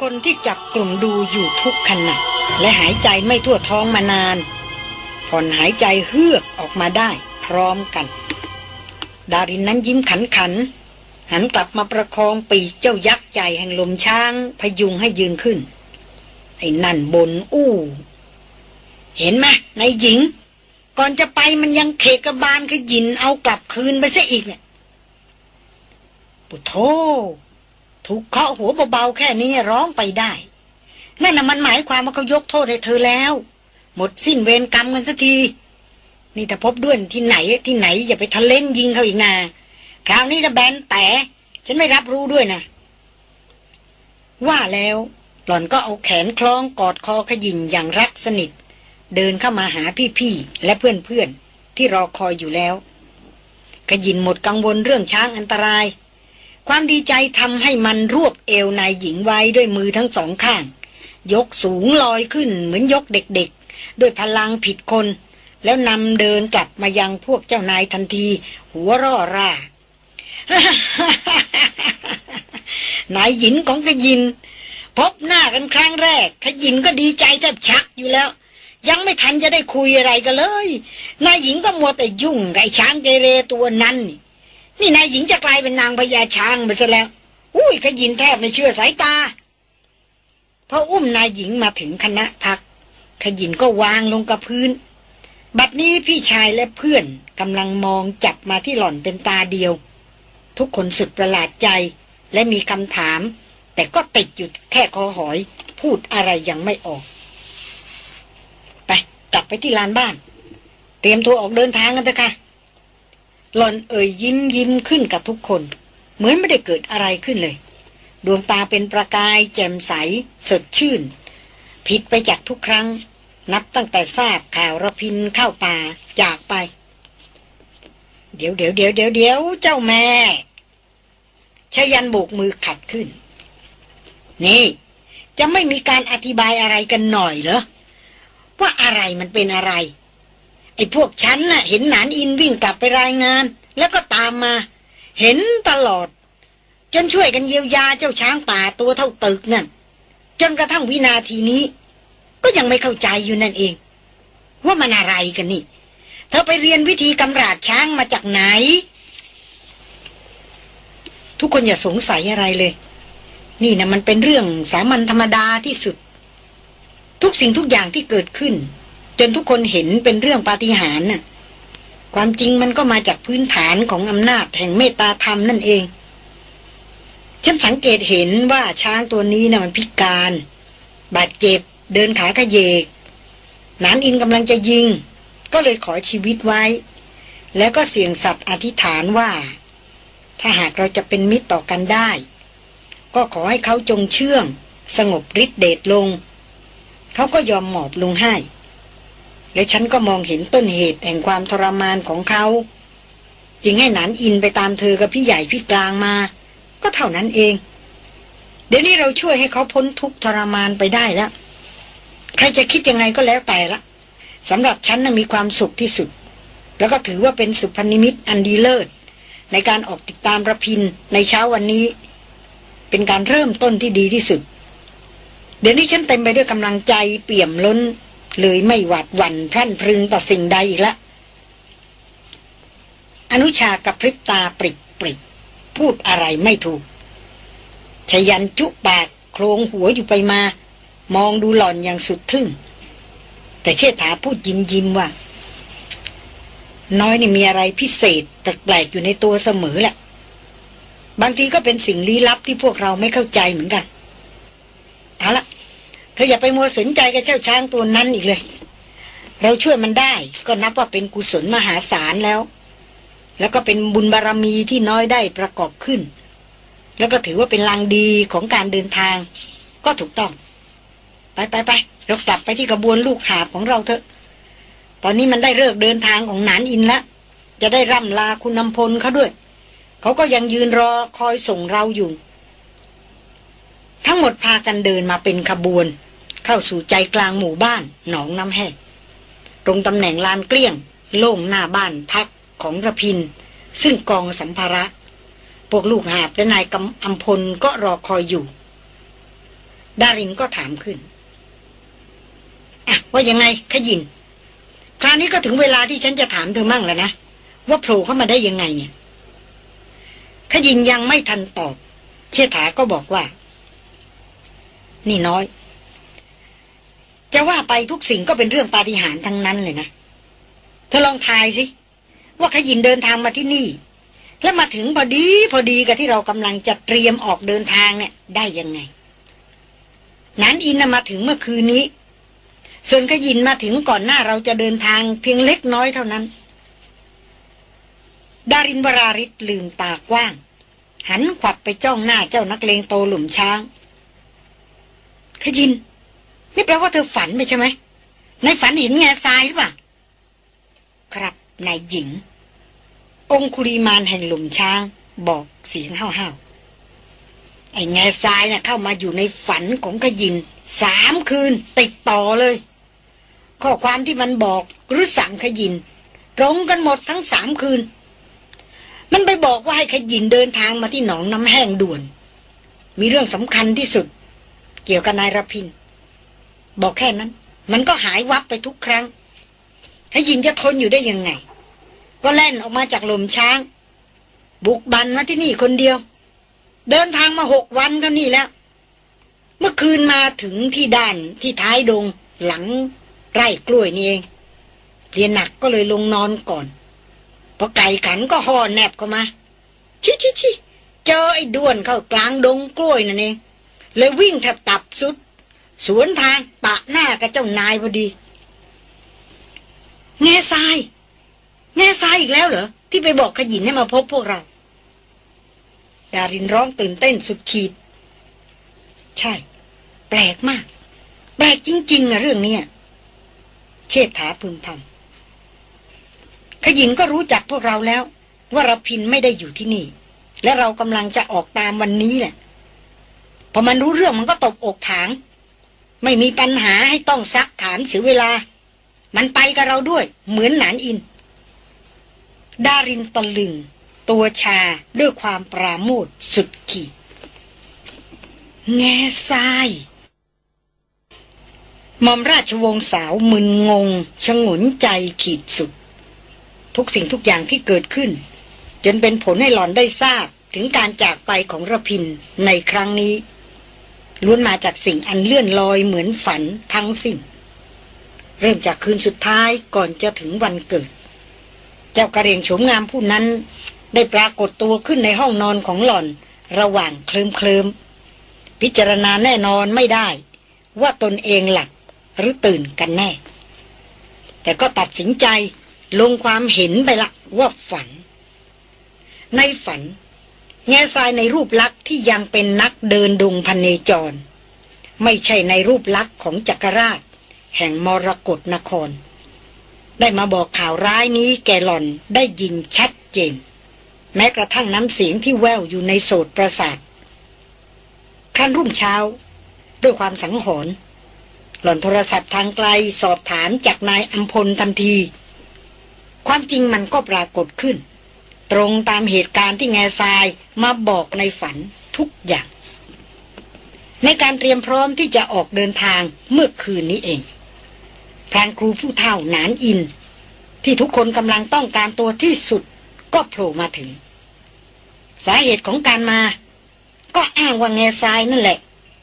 คนที่จับกลุ่มดูอยู่ทุกขณะ และหายใจไม่ทั่วท้องมานาน ผ่อนหายใจเฮือกออกมาได้ พร้อมกัน ดารินนั้นยิ้มขันขัน หันกลับมาประคองปีกเจ้ายักษ์ใหญ่แห่งลมช้าง พยุงให้ยืนขึ้น ไอ้นั่นบนอู้ เห็นไหมนายหญิง ก่อนจะไปมันยังเคกบาลขยินเอากลับคืนไปซะอีกเนี่ยปุโธ ถูกเคาะหัวเบาๆแค่นี้ร้องไปได้ นั่นน่ะมันหมายความว่าเขายกโทษให้เธอแล้ว หมดสิ้นเวรกรรมกันสักที นี่ถ้าพบด้วยที่ไหนที่ไหนอย่าไปทะเล่นยิงเขาอีกนาคราวนี้นะแบนแต่ฉันไม่รับรู้ด้วยนะว่าแล้วหล่อนก็เอาแขนคล้องกอดคอขยินอย่างรักสนิท เดินเข้ามาหาพี่ๆและเพื่อนๆที่รอคอยอยู่แล้ว ขยินหมดกังวลเรื่องช้างอันตราย ความดีใจทำให้มันรวบเอวนายหญิงไว้ด้วยมือทั้งสองข้าง ยกสูงลอยขึ้นเหมือนยกเด็กๆ ด้วยพลังผิดคน แล้วนำเดินกลับมายังพวกเจ้านายทันที หัวร่อร่านายหญิงของขยิน พบหน้ากันครั้งแรกขยินก็ดีใจแทบชักอยู่แล้ว ยังไม่ทันจะได้คุยอะไรกันเลย นายหญิงก็มัวแต่ยุ่งกับไอ้ช้างเกเรตัวนั้นนี่ นี่นายหญิงจะกลายเป็นนางพญาช้างไปซะแล้ว อุ้ยขยินแทบไม่เชื่อสายตาพออุ้มนายหญิงมาถึงคณะพัก ขยินก็วางลงกับพื้น บัดนี้พี่ชายและเพื่อนกำลังมองจับมาที่หล่อนเป็นตาเดียว ทุกคนสุดประหลาดใจและมีคำถาม แต่ก็ติดอยู่แค่คอหอย พูดอะไรยังไม่ออก ไป กลับไปที่ลานบ้าน เตรียมตัวออกเดินทางกันเถอะค่ะ หลอนเอ่ยยิ้มยิ้มขึ้นกับทุกคน เหมือนไม่ได้เกิดอะไรขึ้นเลย ดวงตาเป็นประกายแจ่มใส สดชื่น ผิดไปจากทุกครั้ง นับตั้งแต่ทราบข่าวระพินเข้าป่าจากไป เดี๋ยวเดี๋ยวเดี๋ยวเดี๋ยวเดี๋ยวเจ้าแม่ชยันโบกมือขัดขึ้น นี่ จะไม่มีการอธิบายอะไรกันหน่อยเหรอว่าอะไรมันเป็นอะไร ไอ้พวกฉันน่ะ เห็นหนานอินวิ่งกลับไปรายงาน แล้วก็ตามมา เห็นตลอด จนช่วยกันเยียวยาเจ้าช้างป่าตัวเท่าตึกนั่น จนกระทั่งวินาทีนี้ ก็ยังไม่เข้าใจอยู่นั่นเอง ว่ามันอะไรกันนี่ เธอไปเรียนวิธีกำราดช้างมาจากไหน ทุกคนอย่าสงสัยอะไรเลย นี่นะมันเป็นเรื่องสามัญธรรมดาที่สุด ทุกสิ่งทุกอย่างที่เกิดขึ้น จนทุกคนเห็นเป็นเรื่องปาฏิหาริย์น่ะ ความจริงมันก็มาจากพื้นฐานของอำนาจแห่งเมตตาธรรมนั่นเอง ฉันสังเกตเห็นว่าช้างตัวนี้นะ่ะมันพิการ บาดเจ็บ เดินขาขยเยกนานอินกำลังจะยิง ก็เลยขอชีวิตไว้ แล้วก็เสี่ยงสัตว์อธิษฐานว่า ถ้าหากเราจะเป็นมิตรต่อกันได้ ก็ขอให้เขาจงเชื่อง สงบฤทธิเดชลง เขาก็ยอมหมอบลงให้ และฉันก็มองเห็นต้นเหตุแห่งความทรมานของเขา จึงให้หนานอินไปตามเธอกับพี่ใหญ่พี่กลางมา ก็เท่านั้นเอง เดี๋ยวนี้เราช่วยให้เขาพ้นทุกทรมานไปได้แล้ว ใครจะคิดยังไงก็แล้วแต่ละสำหรับฉันน่ะมีความสุขที่สุด แล้วก็ถือว่าเป็นสุพนิมิตอันดีเลิศในการออกติดตามระพินในเช้าวันนี้ เป็นการเริ่มต้นที่ดีที่สุด เดี๋ยวนี้ฉันเต็มไปด้วยกำลังใจเปี่ยมล้น เลยไม่หวาดหวั่นพรั่นพรึงต่อสิ่งใดอีกละ อนุชากับพริบตาปริบปริบพูดอะไรไม่ถูกชยันจุปากโครงหัวอยู่ไปมา มองดูหล่อนอย่างสุดทึ่ง แต่เชษฐาพูดยิ้มยิ้มว่า น้อยนี่มีอะไรพิเศษแปลกๆอยู่ในตัวเสมอแหละ บางทีก็เป็นสิ่งลี้ลับที่พวกเราไม่เข้าใจเหมือนกัน เอาละ ธออย่าไปมัวสนใจกับเจ้าช้างตัวนั้นอีกเลย เราช่วยมันได้ก็นับว่าเป็นกุศลมหาศาลแล้ว แล้วก็เป็นบุญบารรมีที่น้อยได้ประกอบขึ้น แล้วก็ถือว่าเป็นลางดีของการเดินทาง ก็ถูกต้อง ไปไปไปเรากลับไปที่กระบวนลูกหาของเราเถอะ ตอนนี้มันได้เลิกเดินทางของนานอินแล้ว จะได้ร่ำลาคุณนำพลเขาด้วย เขาก็ยังยืนรอคอยส่งเราอยู่ ทั้งหมดพากันเดินมาเป็นขบวน เข้าสู่ใจกลางหมู่บ้านหนองน้ำแห้งตรงตำแหน่งลานเกลี้ยง โล่งหน้าบ้านพักของระพิน ซึ่งกองสัมภาระพวกลูกหาบและนายกำอัมพลก็รอคอยอยู่ ดารินก็ถามขึ้นอะว่ายังไงขยิน คราวนี้ก็ถึงเวลาที่ฉันจะถามเธอมั่งแล้วนะว่าโผล่เข้ามาได้ยังไงเนี่ยขยินยังไม่ทันตอบ เชษฐาก็บอกว่า นี่น้อย จะว่าไปทุกสิ่งก็เป็นเรื่องปาฏิหาริย์ทั้งนั้นเลยนะ เธอลองทายสิ ว่าขยินเดินทางมาที่นี่ แล้วมาถึงพอดีพอดีกับที่เรากำลังจะเตรียมออกเดินทางเนี่ย ได้ยังไง นั้นอินมาถึงเมื่อคืนนี้ ส่วนขยินมาถึงก่อนหน้าเราจะเดินทางเพียงเล็กน้อยเท่านั้น ดารินวราริศลืมตากว้าง หันขวับไปจ้องหน้าเจ้านักเลงโตหลุมช้าง ขยิน นี่แปลว่าเธอฝันไปใช่ไหม ในฝันเห็นแง่ทรายหรือเปล่า ครับนายหญิง องคุริมานแห่งหลุมช้าง บอกเสียงห้าวๆ ไอ้แง่ทรายนะ่ะเข้ามาอยู่ในฝันของขยินสามคืนติดต่อเลย ข้อความที่มันบอกหรือสั่งขยิน ตรงกันหมดทั้งสามคืน มันไปบอกว่าให้ขยินเดินทางมาที่หนองน้ำแห้งด่วน มีเรื่องสำคัญที่สุด เกี่ยวกับนายรพิน บอกแค่นั้น มันก็หายวับไปทุกครั้งขยินจะทนอยู่ได้ยังไง ก็แล่นออกมาจากลมช้าง บุกบันมาที่นี่คนเดียว เดินทางมาหกวันเท่านี้แล้ว เมื่อคืนมาถึงที่ด้านที่ท้ายดง หลังไร่กล้วยนี่เองเพียนหนักก็เลยลงนอนก่อนพอไก่ขันก็ห่อแนบเข้ามา ชิชิชิเจอไอ้ด้วนเข้ากลางดงกล้วยนั่นเองเลยวิ่งแทบตับสุด สวนทางปะหน้ากับเจ้านายพอดี แง่ทราย แง่ทรายอีกแล้วเหรอ ที่ไปบอกขยินให้มาพบพวกเรา ดารินร้องตื่นเต้นสุดขีด ใช่ แปลกมาก แปลกจริง ๆอะเรื่องนี้เชษฐาพึมพำขยินก็รู้จักพวกเราแล้ว ว่ารพินไม่ได้อยู่ที่นี่ และเรากำลังจะออกตามวันนี้แหละพอมันรู้เรื่องมันก็ตบอกผาง ไม่มีปัญหาให้ต้องซักถามเสียเวลา มันไปกับเราด้วย เหมือนหนานอิน ดารินตะลึง ตัวชาด้วยความปราโมทสุดขีดแง่ทรายมอมราชวงศ์สาวมึนงงชงนใจขีดสุด ทุกสิ่งทุกอย่างที่เกิดขึ้น จนเป็นผลให้หลอนได้ทราบถึงการจากไปของระพินในครั้งนี้ ล้วนมาจากสิ่งอันเลื่อนลอยเหมือนฝันทั้งสิ้น เริ่มจากคืนสุดท้ายก่อนจะถึงวันเกิด เจ้ากระเรียงโฉมงามผู้นั้น ได้ปรากฏตัวขึ้นในห้องนอนของหล่อน ระหว่างเคลิมเคลิมพิจารณาแน่นอนไม่ได้ ว่าตนเองหลับหรือตื่นกันแน่ แต่ก็ตัดสินใจลงความเห็นไปละว่าฝัน ในฝัน แง่ทรายในรูปลักษ์ที่ยังเป็นนักเดินดงพันเนจร ไม่ใช่ในรูปลักษ์ของจักรราช แห่งมรกรนคร ได้มาบอกข่าวร้ายนี้แกหล่อนได้ยินชัดเจน แม้กระทั่งน้ำเสียงที่แววอยู่ในโสดประสาทครั้นรุ่งเช้า ด้วยความสังหรณ์หล่อนโทรศัพท์ทางไกลสอบถามจากนายอัมพลทันที ความจริงมันก็ปรากฏขึ้น ตรงตามเหตุการณ์ที่แง่ทรายมาบอกในฝันทุกอย่าง ในการเตรียมพร้อมที่จะออกเดินทางเมื่อคืนนี้เองพรานครูผู้เฒ่านานอิน ที่ทุกคนกำลังต้องการตัวที่สุดก็โผล่มาถึง สาเหตุของการมา ก็อ้างว่าแง่ทรายนั่นแหละ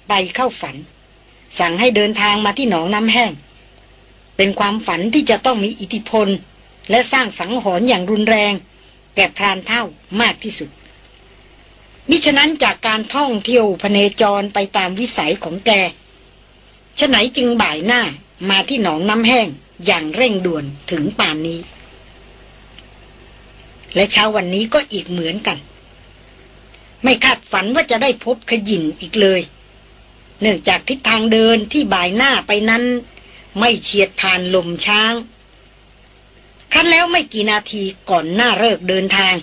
ไปเข้าฝัน สั่งให้เดินทางมาที่หนองน้ำแห้ง เป็นความฝันที่จะต้องมีอิทธิพล และสร้างสังหรณ์อย่างรุนแรง แก่พรานเท่ามากที่สุด มิฉะนั้นจากการท่องเที่ยวพเนจรไปตามวิสัยของแกฉะไหนจึงบ่ายหน้ามาที่หนองน้ำแห้งอย่างเร่งด่วนถึงป่านนี้ และเช้าวันนี้ก็อีกเหมือนกัน ไม่คาดฝันว่าจะได้พบขยินอีกเลย เนื่องจากทิศทางเดินที่บ่ายหน้าไปนั้น ไม่เฉียดผ่านลมช้าง ครั้นแล้วไม่กี่นาทีก่อนหน้าเลิกเดินทาง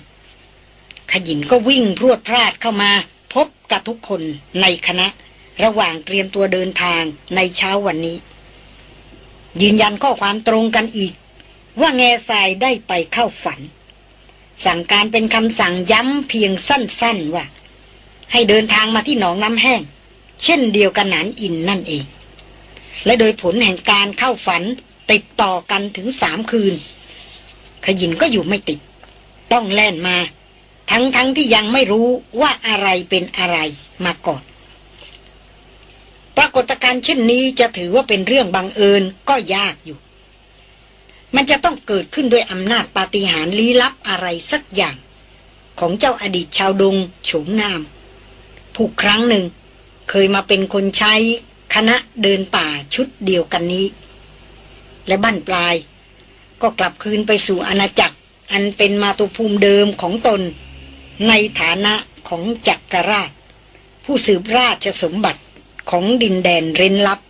ขยินก็วิ่งพรวดพลาดเข้ามา พบกับทุกคนในคณะ ระหว่างเตรียมตัวเดินทางในเช้าวันนี้ ยืนยันข้อความตรงกันอีก ว่าแง่ทรายได้ไปเข้าฝัน สั่งการเป็นคำสั่งย้ำเพียงสั้นๆว่า ให้เดินทางมาที่หนองน้ำแห้ง เช่นเดียวกันนานอินนั่นเอง และโดยผลแห่งการเข้าฝันติดต่อกันถึงสามคืน ขยินก็อยู่ไม่ติด ต้องแล่นมา ทั้งทั้งที่ยังไม่รู้ว่าอะไรเป็นอะไรมาก่อน ปรากฏการณ์เช่นนี้จะถือว่าเป็นเรื่องบังเอิญก็ยากอยู่ มันจะต้องเกิดขึ้นด้วยอำนาจปาฏิหาริย์ลี้ลับอะไรสักอย่าง ของเจ้าอดีตชาวดงโฉมงาม ผู้ครั้งหนึ่งเคยมาเป็นคนใช้คณะเดินป่าชุดเดียวกันนี้ และบั้นปลาย ก็กลับคืนไปสู่อาณาจักร อันเป็นมาตุภูมิเดิมของตน ในฐานะของจักรราช ผู้สืบราชสมบัติของดินแดนเร้นลับ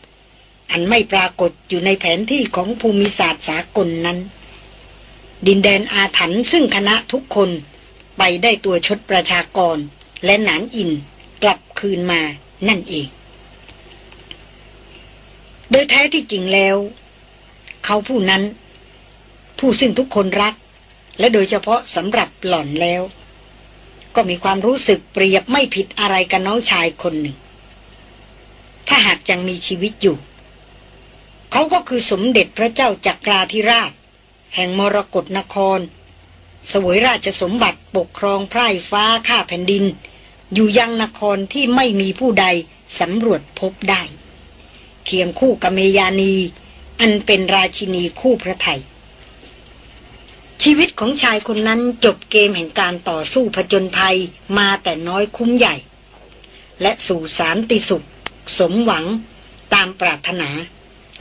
อันไม่ปรากฏอยู่ในแผนที่ของภูมิศาสตร์สากลนั้น ดินแดนอาถรรพ์ซึ่งคณะทุกคนไปได้ตัวชดประชากรและหนานอินกลับคืนมานั่นเอง โดยแท้ที่จริงแล้ว เขาผู้นั้น ผู้ซึ่งทุกคนรัก และโดยเฉพาะสำหรับหล่อนแล้ว ก็มีความรู้สึกเปรียบไม่ผิดอะไรกับน้องชายคนหนึ่ง ถ้าหากยังมีชีวิตอยู่ เขาก็คือสมเด็จพระเจ้าจักราธิราช แห่งมรกรนคร สวยราชสมบัติปกครองไพร่ฟ้าข้าแผ่นดิน อยู่ยังนครที่ไม่มีผู้ใดสำรวจพบได้ เคียงคู่กับเมยานี อันเป็นราชินีคู่พระไทย ชีวิตของชายคนนั้นจบเกมแห่งการต่อสู้ผจญภัยมาแต่น้อยคุ้มใหญ่ และสู่สารติสุข สมหวัง ตามปรารถนา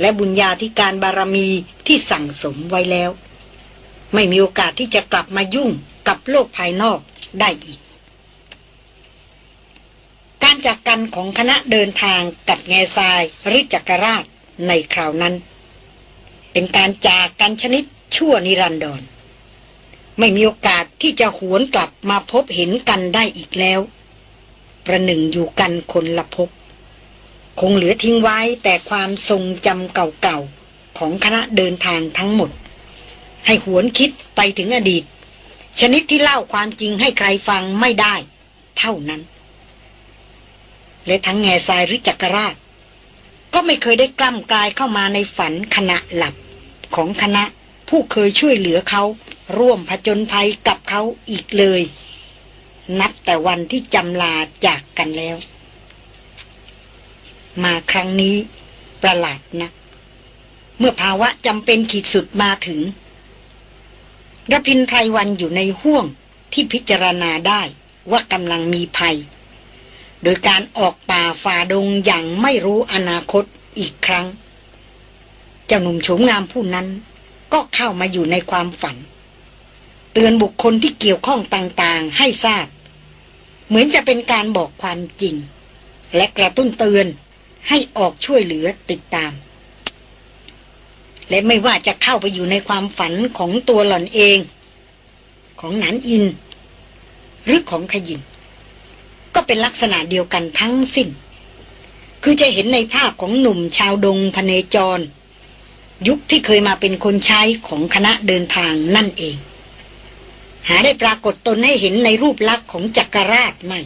และบุญญาธิการบารมีที่สั่งสมไว้แล้ว ไม่มีโอกาสที่จะกลับมายุ่งกับโลกภายนอกได้อีก การจากกันของคณะเดินทางกับแง่ทรายริจักรราชในคราวนั้น เป็นการจากกันชนิดชั่วนิรันดร ไม่มีโอกาสที่จะหวนกลับมาพบเห็นกันได้อีกแล้ว ประหนึ่งอยู่กันคนละพบ คงเหลือทิ้งไว้แต่ความทรงจำเก่าๆ ของคณะเดินทางทั้งหมด ให้หวนคิดไปถึงอดีต ชนิดที่เล่าความจริงให้ใครฟังไม่ได้ เท่านั้น และทั้งแง่ทรายหรือจักรราช ก็ไม่เคยได้กล้ำกลายเข้ามาในฝันขณะหลับของคณะผู้เคยช่วยเหลือเขา ร่วมผจญภัยกับเขาอีกเลย นับแต่วันที่จำลาจากกันแล้ว มาครั้งนี้ประหลาดนะเมื่อภาวะจำเป็นขีดสุดมาถึงรพินไพรวันอยู่ในห่วงที่พิจารณาได้ว่ากำลังมีภัย โดยการออกป่าฝ่าดงอย่างไม่รู้อนาคตอีกครั้ง เจ้าหนุ่มโฉมงามผู้นั้นก็เข้ามาอยู่ในความฝัน เตือนบุคคลที่เกี่ยวข้องต่างๆ ให้ทราบ เหมือนจะเป็นการบอกความจริง และกระตุ้นเตือนให้ออกช่วยเหลือติดตาม และไม่ว่าจะเข้าไปอยู่ในความฝันของตัวหล่อนเอง ของหนานอิน หรือของขยินก็เป็นลักษณะเดียวกันทั้งสิ้น คือจะเห็นในภาพของหนุ่มชาวดงพเนจร ยุคที่เคยมาเป็นคนใช้ของคณะเดินทางนั่นเอง หาได้ปรากฏตนให้เห็นในรูปลักษณ์ของจักรราชไม่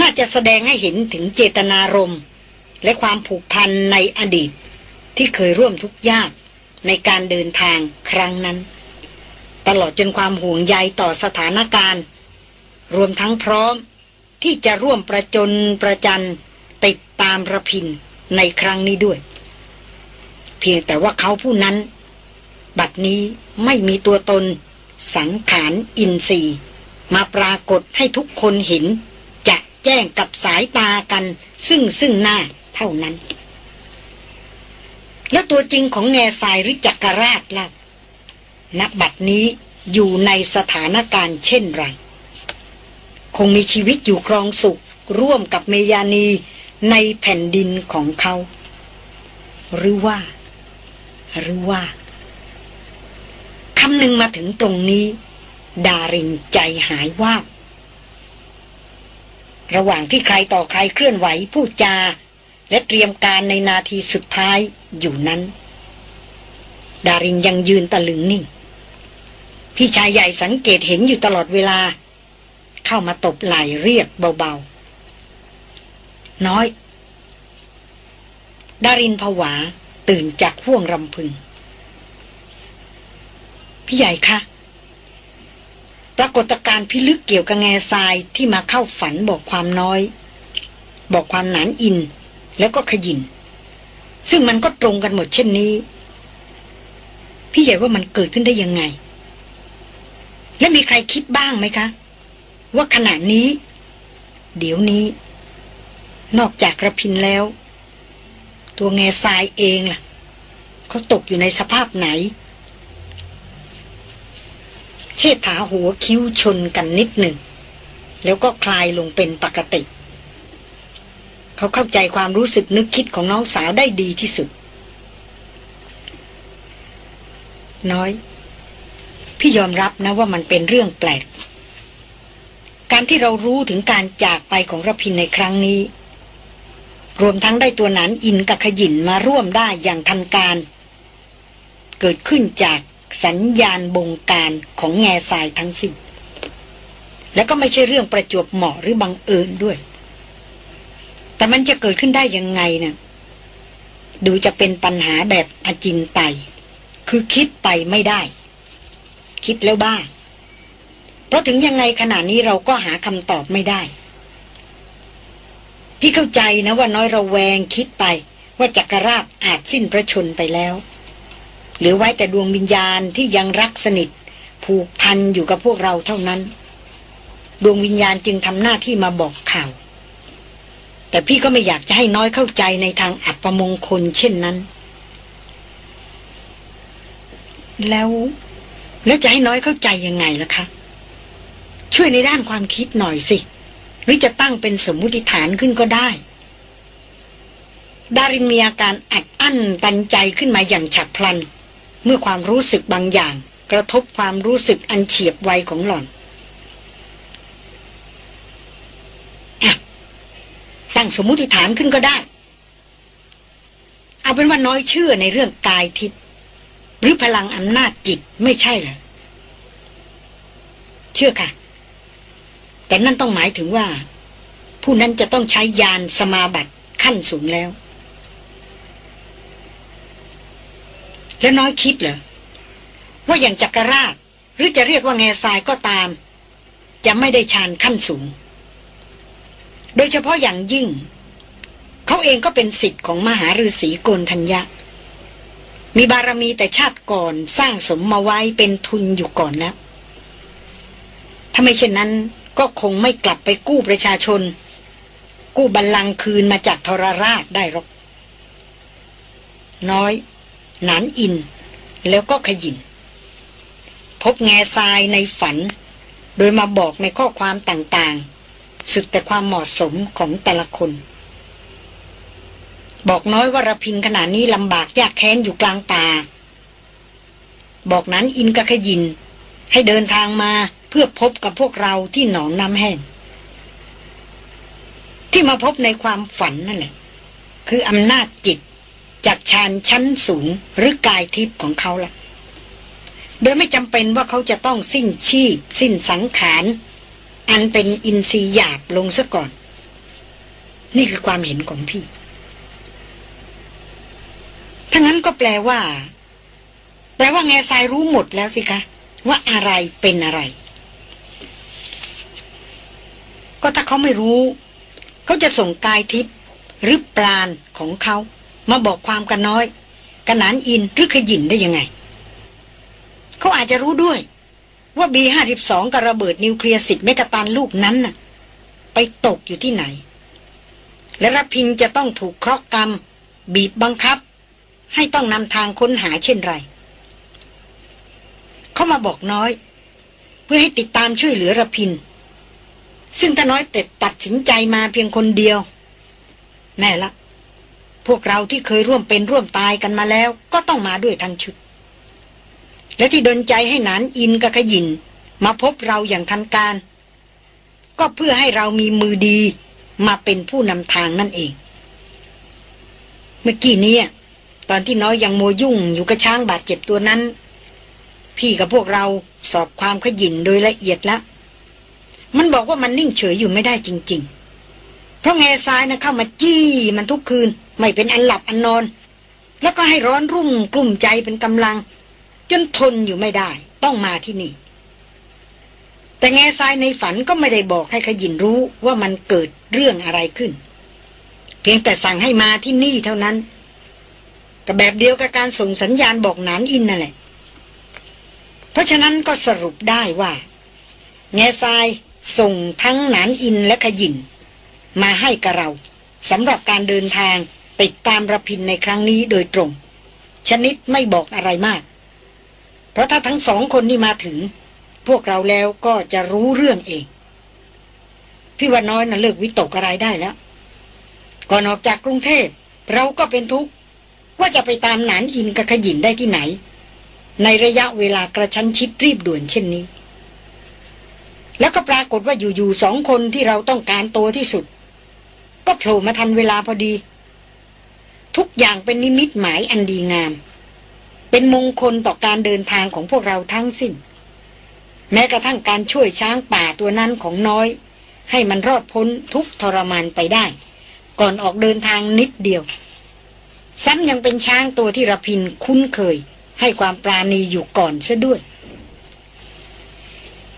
น่าจะแสดงให้เห็นถึงเจตนารมณ์ และความผูกพันในอดีต ที่เคยร่วมทุกข์ยากในการเดินทางครั้งนั้น ตลอดจนความห่วงใยต่อสถานการณ์ รวมทั้งพร้อมที่จะร่วมประจนประจันติดตามระพินในครั้งนี้ด้วย เพียงแต่ว่าเขาผู้นั้น บัดนี้ไม่มีตัวตน สังขารอินทรีย์มาปรากฏให้ทุกคนเห็น จะแจ้งกับสายตากัน ซึ่งซึ่งหน้าเท่านั้น และตัวจริงของแง่ทรายหรือจักรราชล่ะณบัดนี้อยู่ในสถานการณ์เช่นไร คงมีชีวิตอยู่ครองสุข ร่วมกับเมยานีในแผ่นดินของเขา หรือว่า หรือว่าำหนึ่งมาถึงตรงนี้ ดารินใจหายว่า ระหว่างที่ใครต่อใครเคลื่อนไหวพูดจา และเตรียมการในนาทีสุดท้ายอยู่นั้น ดารินยังยืนตะลึงนิ่ง พี่ชายใหญ่สังเกตเห็นอยู่ตลอดเวลา เข้ามาตบไหล่เรียกเบาๆ น้อยดารินผวาตื่นจากห่วงรำพึง พี่ใหญ่คะปรากฏการณ์พิลึกเกี่ยวกับแง่ทรายที่มาเข้าฝันบอกความน้อย บอกความหนานอิน แล้วก็ขยิน ซึ่งมันก็ตรงกันหมดเช่นนี้ พี่ใหญ่ว่ามันเกิดขึ้นได้ยังไง และมีใครคิดบ้างไหมคะ ว่าขณะนี้ เดี๋ยวนี้ นอกจากกระพินแล้ว ตัวแง่ทรายเองล่ะเขาตกอยู่ในสภาพไหน เชษฐาหัวคิ้วชนกันนิดหนึ่ง แล้วก็คลายลงเป็นปกติ เขาเข้าใจความรู้สึกนึกคิดของน้องสาวได้ดีที่สุด น้อย พี่ยอมรับนะว่ามันเป็นเรื่องแปลก การที่เรารู้ถึงการจากไปของระพินในครั้งนี้ รวมทั้งได้ตัวนันอินกับขยินมาร่วมได้อย่างทันการ เกิดขึ้นจาก สัญญาณบงการของแง่ทรายทั้งสิ้น และก็ไม่ใช่เรื่องประจวบเหมาะหรือบังเอิญด้วย แต่มันจะเกิดขึ้นได้ยังไงนะ่ะดูจะเป็นปัญหาแบบอจินไต คือคิดไปไม่ได้ คิดแล้วบ้า เพราะถึงยังไงขณะนี้เราก็หาคำตอบไม่ได้ พี่เข้าใจนะว่าน้อยระแวงคิดไปว่าจักรราชอาจสิ้นพระชนไปแล้ว หรือไว้แต่ดวงวิญญาณที่ยังรักสนิท ผูกพันอยู่กับพวกเราเท่านั้น ดวงวิญญาณจึงทำหน้าที่มาบอกข่าว แต่พี่ก็ไม่อยากจะให้น้อยเข้าใจในทางอัปมงคลเช่นนั้น แล้วแล้วจะให้น้อยเข้าใจยังไงล่ะคะ ช่วยในด้านความคิดหน่อยสิ หรือจะตั้งเป็นสมมุติฐานขึ้นก็ได้ ดารินมีอาการอัดอั้นตันใจขึ้นมาอย่างฉับพลัน เมื่อความรู้สึกบางอย่าง กระทบความรู้สึกอันเฉียบไวของหล่อนอะตั้งสมมติฐานขึ้นก็ได้ เอาเป็นว่าน้อยเชื่อในเรื่องกายทิพย์หรือพลังอำนาจจิตไม่ใช่เหรอเชื่อค่ะ แต่นั่นต้องหมายถึงว่า ผู้นั้นจะต้องใช้ยานสมาบัติขั้นสูงแล้ว แล้วน้อยคิดเหรอว่าอย่างจักรราช หรือจะเรียกว่าแง่ทรายก็ตาม จะไม่ได้ฌานขั้นสูง โดยเฉพาะอย่างยิ่ง เขาเองก็เป็นสิทธิ์ของมหาฤาษีโกนธัญญะ มีบารมีแต่ชาติก่อนสร้างสมมาไว้เป็นทุนอยู่ก่อนแล้วถ้าไม่เช่นนั้นก็คงไม่กลับไปกู้ประชาชน กู้บัลลังก์คืนมาจากทรราชได้หรอก น้อย หนานอิน แล้วก็ขยิน พบแง่ทรายในฝัน โดยมาบอกในข้อความต่างๆ สุดแต่ความเหมาะสมของแต่ละคน บอกน้อยว่ารพินขณะนี้ลำบากยากแค้นอยู่กลางป่า บอกนั้นอินกับขยิน ให้เดินทางมาเพื่อพบกับพวกเราที่หนองน้ำแห้งที่มาพบในความฝันนั่นแหละ คืออำนาจจิต จากชานชั้นสูงหรือกายทิพย์ของเขาละ่ะ โดยไม่จำเป็นว่าเขาจะต้องสิ้นชีพ สิ้นสังขาร อันเป็นอินทรีย์หยาบลงซะก่อน นี่คือความเห็นของพี่ถ้างั้นก็แปลว่า แปลว่าแง่ทรายรู้หมดแล้วสิคะ ว่าอะไรเป็นอะไร ก็ถ้าเขาไม่รู้ เขาจะส่งกายทิพย์หรือปราณของเขา มาบอกความกันน้อยกันนานอินหรือขยินได้ยังไง เขาอาจจะรู้ด้วย ว่าบีห้าสิบสองกระเบิดนิวเคลียร์สิบเมกะตันลูกนั้นน่ะ ไปตกอยู่ที่ไหน และรพินจะต้องถูกเคราะห์กรรม บีบบังคับ ให้ต้องนำทางค้นหาเช่นไร เขามาบอกน้อย เพื่อให้ติดตามช่วยเหลือรพิน ซึ่งถ้าน้อยเต็ดตัดสินใจมาเพียงคนเดียว แน่ละ วกเราที่เคยร่วมเป็นร่วมตายกันมาแล้ว ก็ต้องมาด้วยทั้งชุด และที่ดนใจให้นานอินกับขยิน มาพบเราอย่างทันการ ก็เพื่อให้เรามีมือดีมาเป็นผู้นำทางนั่นเอง เมื่อกี้นี้ตอนที่น้อยยังโมยุ่งอยู่กับช้างบาดเจ็บตัวนั้น พี่กับพวกเราสอบความขยินโดยละเอียดแล้วมันบอกว่ามันนิ่งเฉยอยู่ไม่ได้จริง ๆ เพราะแง่ทรายนะเข้ามาจี้มันทุกคืน ไม่เป็นอันหลับอันนอน แล้วก็ให้ร้อนรุ่มกลุ่มใจเป็นกำลัง จนทนอยู่ไม่ได้ ต้องมาที่นี่ แต่แง่ทรายในฝันก็ไม่ได้บอกให้ขยินรู้ว่ามันเกิดเรื่องอะไรขึ้น เพียงแต่สั่งให้มาที่นี่เท่านั้นกับแบบเดียวกับการส่งสัญญาณบอกนานอินนั่นแหละ เพราะฉะนั้นก็สรุปได้ว่า แง่ทรายส่งทั้งหนานอินและขยิน มาให้กับเราสำหรับการเดินทางติดตามระพินในครั้งนี้โดยตรง ชนิดไม่บอกอะไรมาก เพราะถ้าทั้งสองคนนี้มาถึง พวกเราแล้วก็จะรู้เรื่องเอง พี่ว่าน้อยนะ่ะเลิกวิตกอะไรได้แล้ว ก่อนออกจากกรุงเทพเราก็เป็นทุกข์ว่าจะไปตามหนานอินกับขยินได้ที่ไหน ในระยะเวลากระชั้นชิดรีบด่วนเช่นนี้ แล้วก็ปรากฏว่าอยู่ๆสองคนที่เราต้องการตัวที่สุด ก็โผล่มาทันเวลาพอดี ทุกอย่างเป็นนิมิตหมายอันดีงาม เป็นมงคลต่อการเดินทางของพวกเราทั้งสิ้น แม้กระทั่งการช่วยช้างป่าตัวนั้นของน้อย ให้มันรอดพ้นทุกทรมานไปได้ ก่อนออกเดินทางนิดเดียว ซ้ำยังเป็นช้างตัวที่ระพินคุ้นเคย ให้ความปราณีอยู่ก่อนซะด้วย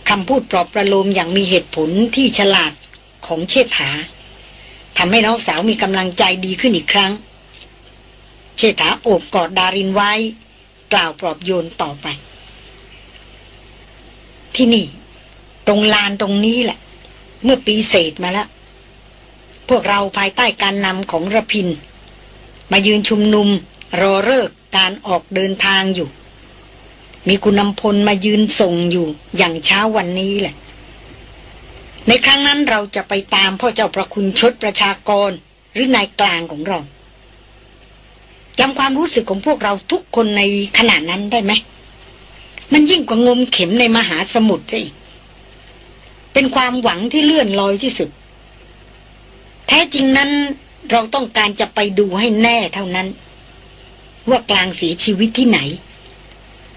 คำพูดปลอบประโลมอย่างมีเหตุผลที่ฉลาดของเชษฐา ทำให้น้องสาวมีกำลังใจดีขึ้นอีกครั้ง เชษฐาโอบกอดดารินไว้ กล่าวปลอบโยนต่อไป ที่นี่ ตรงลานตรงนี้แหละ เมื่อปีเศษมาแล้ว พวกเราภายใต้การนำของระพิน มายืนชุมนุม รอเลิกการออกเดินทางอยู่ มีคุณนำพลมายืนส่งอยู่อย่างเช้าวันนี้แหละ ในครั้งนั้นเราจะไปตามพ่อเจ้าประคุณชดประชากร หรือนายกลางของเราจำความรู้สึกของพวกเราทุกคนในขณะนั้นได้ไหม มันยิ่งกว่างมเข็มในมหาสมุทรซะอีกเป็นความหวังที่เลื่อนลอยที่สุด แท้จริงนั้นเราต้องการจะไปดูให้แน่เท่านั้น ว่ากลางเสียชีวิตที่ไหน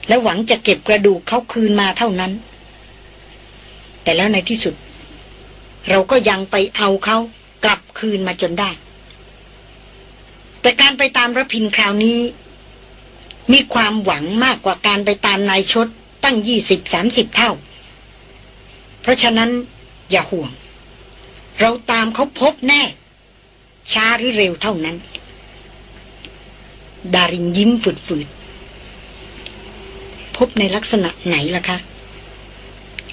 และหวังจะเก็บกระดูกเขาคืนมาเท่านั้น แต่แล้วในที่สุด เราก็ยังไปเอาเขากลับคืนมาจนได้ แต่การไปตามระพินคราวนี้ มีความหวังมากกว่าการไปตามนายชดตั้งยี่สิบสามสิบเท่า เพราะฉะนั้นอย่าห่วง เราตามเขาพบแน่ ช้าหรือเร็วเท่านั้น ดารินยิ้มฝืดๆ พบในลักษณะไหนล่ะคะ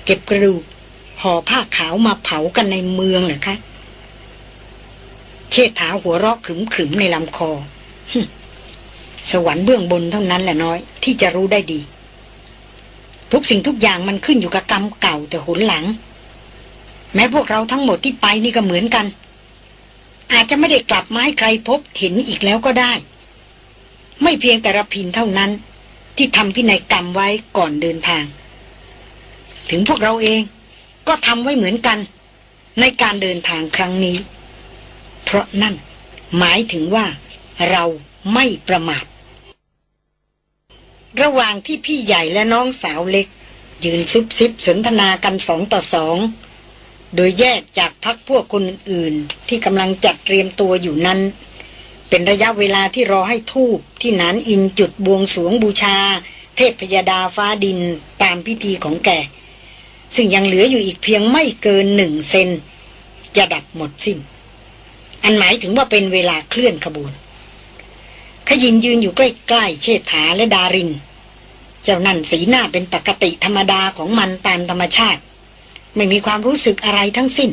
เก็บกระดูก ห่อผ้าขาวมาเผากันในเมืองเหรอคะเชิดถาหัวเรอกขรึมๆในลำคอ สวรรค์เบื้องบนเท่านั้นแหละน้อย ที่จะรู้ได้ดี ทุกสิ่งทุกอย่างมันขึ้นอยู่กับกรรมเก่าแต่หนหลัง แม้พวกเราทั้งหมดที่ไปนี่ก็เหมือนกัน อาจจะไม่ได้กลับมาให้ใครพบเห็นอีกแล้วก็ได้ ไม่เพียงแต่ระพินเท่านั้น ที่ทำพินัยกรรมไว้ก่อนเดินทาง ถึงพวกเราเอง ก็ทำไว้เหมือนกัน ในการเดินทางครั้งนี้ เพราะนั่นหมายถึงว่าเราไม่ประมาท ระหว่างที่พี่ใหญ่และน้องสาวเล็ก ยืนซุบซิบสนทนากันสองต่อสอง โดยแยกจากพักพวกคนอื่นที่กำลังจัดเตรียมตัวอยู่นั้น เป็นระยะเวลาที่รอให้ทูบที่นานอินจุดบวงสวงบูชา เทพพยาดาฟ้าดินตามพิธีของแก ซึ่งยังเหลืออยู่อีกเพียงไม่เกินหนึ่งเซนจะดับหมดสิ้น อันหมายถึงว่าเป็นเวลาเคลื่อนขบวน ขยินยืนอยู่ใกล้ๆเชษฐาและดาริน เจ้านั่นสีหน้าเป็นปกติธรรมดาของมันตามธรรมชาติ ไม่มีความรู้สึกอะไรทั้งสิ้น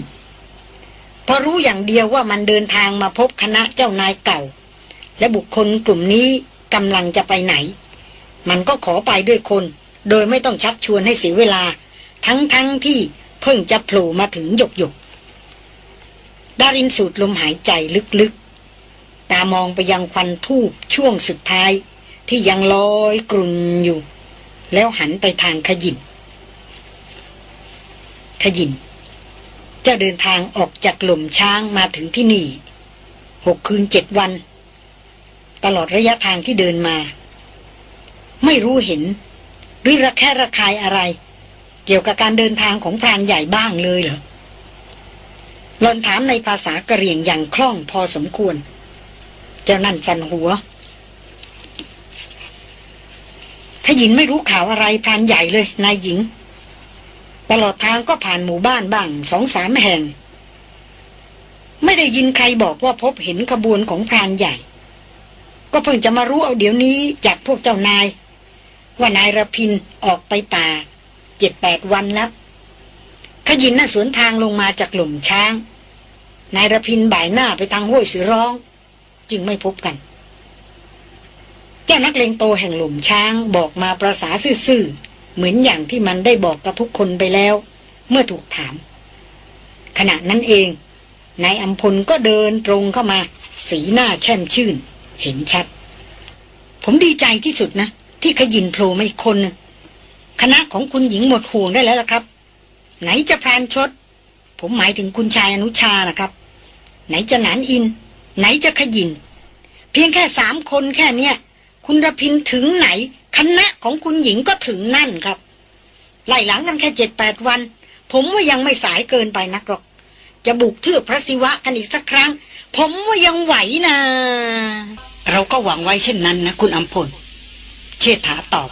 เพราะรู้อย่างเดียวว่ามันเดินทางมาพบคณะเจ้านายเก่า และบุคคลกลุ่มนี้กำลังจะไปไหน มันก็ขอไปด้วยคน โดยไม่ต้องชักชวนให้เสียเวลา ทั้งทั้งที่เพิ่งจะโผล่มาถึงหยกหยกดารินสูดลมหายใจลึกๆ ตามองไปยังควันทูบช่วงสุดท้าย ที่ยังลอยกลุ่นอยู่ แล้วหันไปทางขยินขยินเจ้าเดินทางออกจากหล่มช้างมาถึงที่นี่หกคืนเจ็ดวัน ตลอดระยะทางที่เดินมา ไม่รู้เห็น หรือระแคะระคายอะไร เกี่ยวกับการเดินทางของพรานใหญ่บ้างเลยเหรอหลอนถามในภาษากะเหรี่ยงอย่างคล่องพอสมควร เจ้านั่นสันหัวขยินไม่รู้ข่าวอะไรพรานใหญ่เลยนายหญิง ตลอดทางก็ผ่านหมู่บ้านบ้างสองสามแห่ง ไม่ได้ยินใครบอกว่าพบเห็นขบวนของพรานใหญ่ ก็เพิ่งจะมารู้เอาเดี๋ยวนี้จากพวกเจ้านาย ว่านายระพินออกไปป่า เจ็ดแปดวันแล้วขยินน่ะสวนทางลงมาจากหลุมช้าง นายรพินบ่ายหน้าไปทางห้วยสือร้อง จึงไม่พบกัน เจ้านักเลงโตแห่งหลุมช้างบอกมาประษาซื่อๆ เหมือนอย่างที่มันได้บอกกับทุกคนไปแล้ว เมื่อถูกถาม ขณะนั้นเอง นายอัมพลก็เดินตรงเข้ามา สีหน้าแช่มชื่น เห็นชัด ผมดีใจที่สุดนะ ที่ขยินโผล่มาอีกคนนึง คณะของคุณหญิงหมดห่วงได้แล้วล่ะครับ ไหนจะพรานชด ผมหมายถึงคุณชายอนุชานะครับ ไหนจะหนานอิน ไหนจะขยิน เพียงแค่สามคนแค่เนี้ยคุณระพินถึงไหน คณะของคุณหญิงก็ถึงนั่นครับไล่หลังกันแค่เจ็ดแปดวัน ผมว่ายังไม่สายเกินไปนักหรอก จะบุกเทือกพระศิวะกันอีกสักครั้ง ผมว่ายังไหวนะ เราก็หวังไว้เช่นนั้นนะ คุณอัมพล เชษฐาตอบ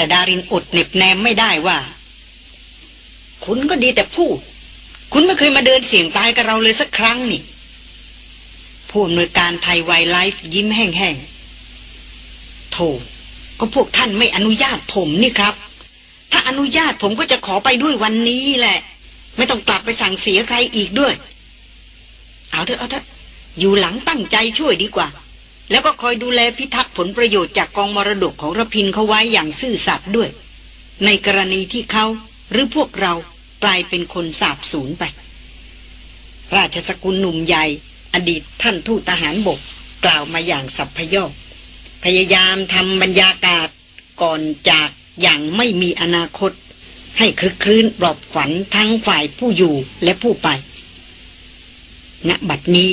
แต่ดารินอดเหน็บแนมไม่ได้ว่า คุณก็ดีแต่พูด คุณไม่เคยมาเดินเสี่ยงตายกับเราเลยสักครั้งนี่ผู้อำนวยการไทยไวไลฟ์ยิ้มแห้งๆโถก็พวกท่านไม่อนุญาตผมนี่ครับ ถ้าอนุญาตผมก็จะขอไปด้วยวันนี้แหละ ไม่ต้องกลับไปสั่งเสียใครอีกด้วย เอาเถอะเอาเถอะอยู่หลังตั้งใจช่วยดีกว่า แล้วก็คอยดูแลพิทักษ์ผลประโยชน์จากกองมรดกของระพินเขาไว้อย่างซื่อสัตย์ด้วย ในกรณีที่เขาหรือพวกเรากลายเป็นคนสาบสูญไป ราชสกุลหนุ่มใหญ่ อดีตท่านทูตทหารบก กล่าวมาอย่างสัพพยอกพยายามทำบรรยากาศก่อนจากอย่างไม่มีอนาคต ให้คลึกคลื้นปลอบขวัญทั้งฝ่ายผู้อยู่และผู้ไปณบัดนี้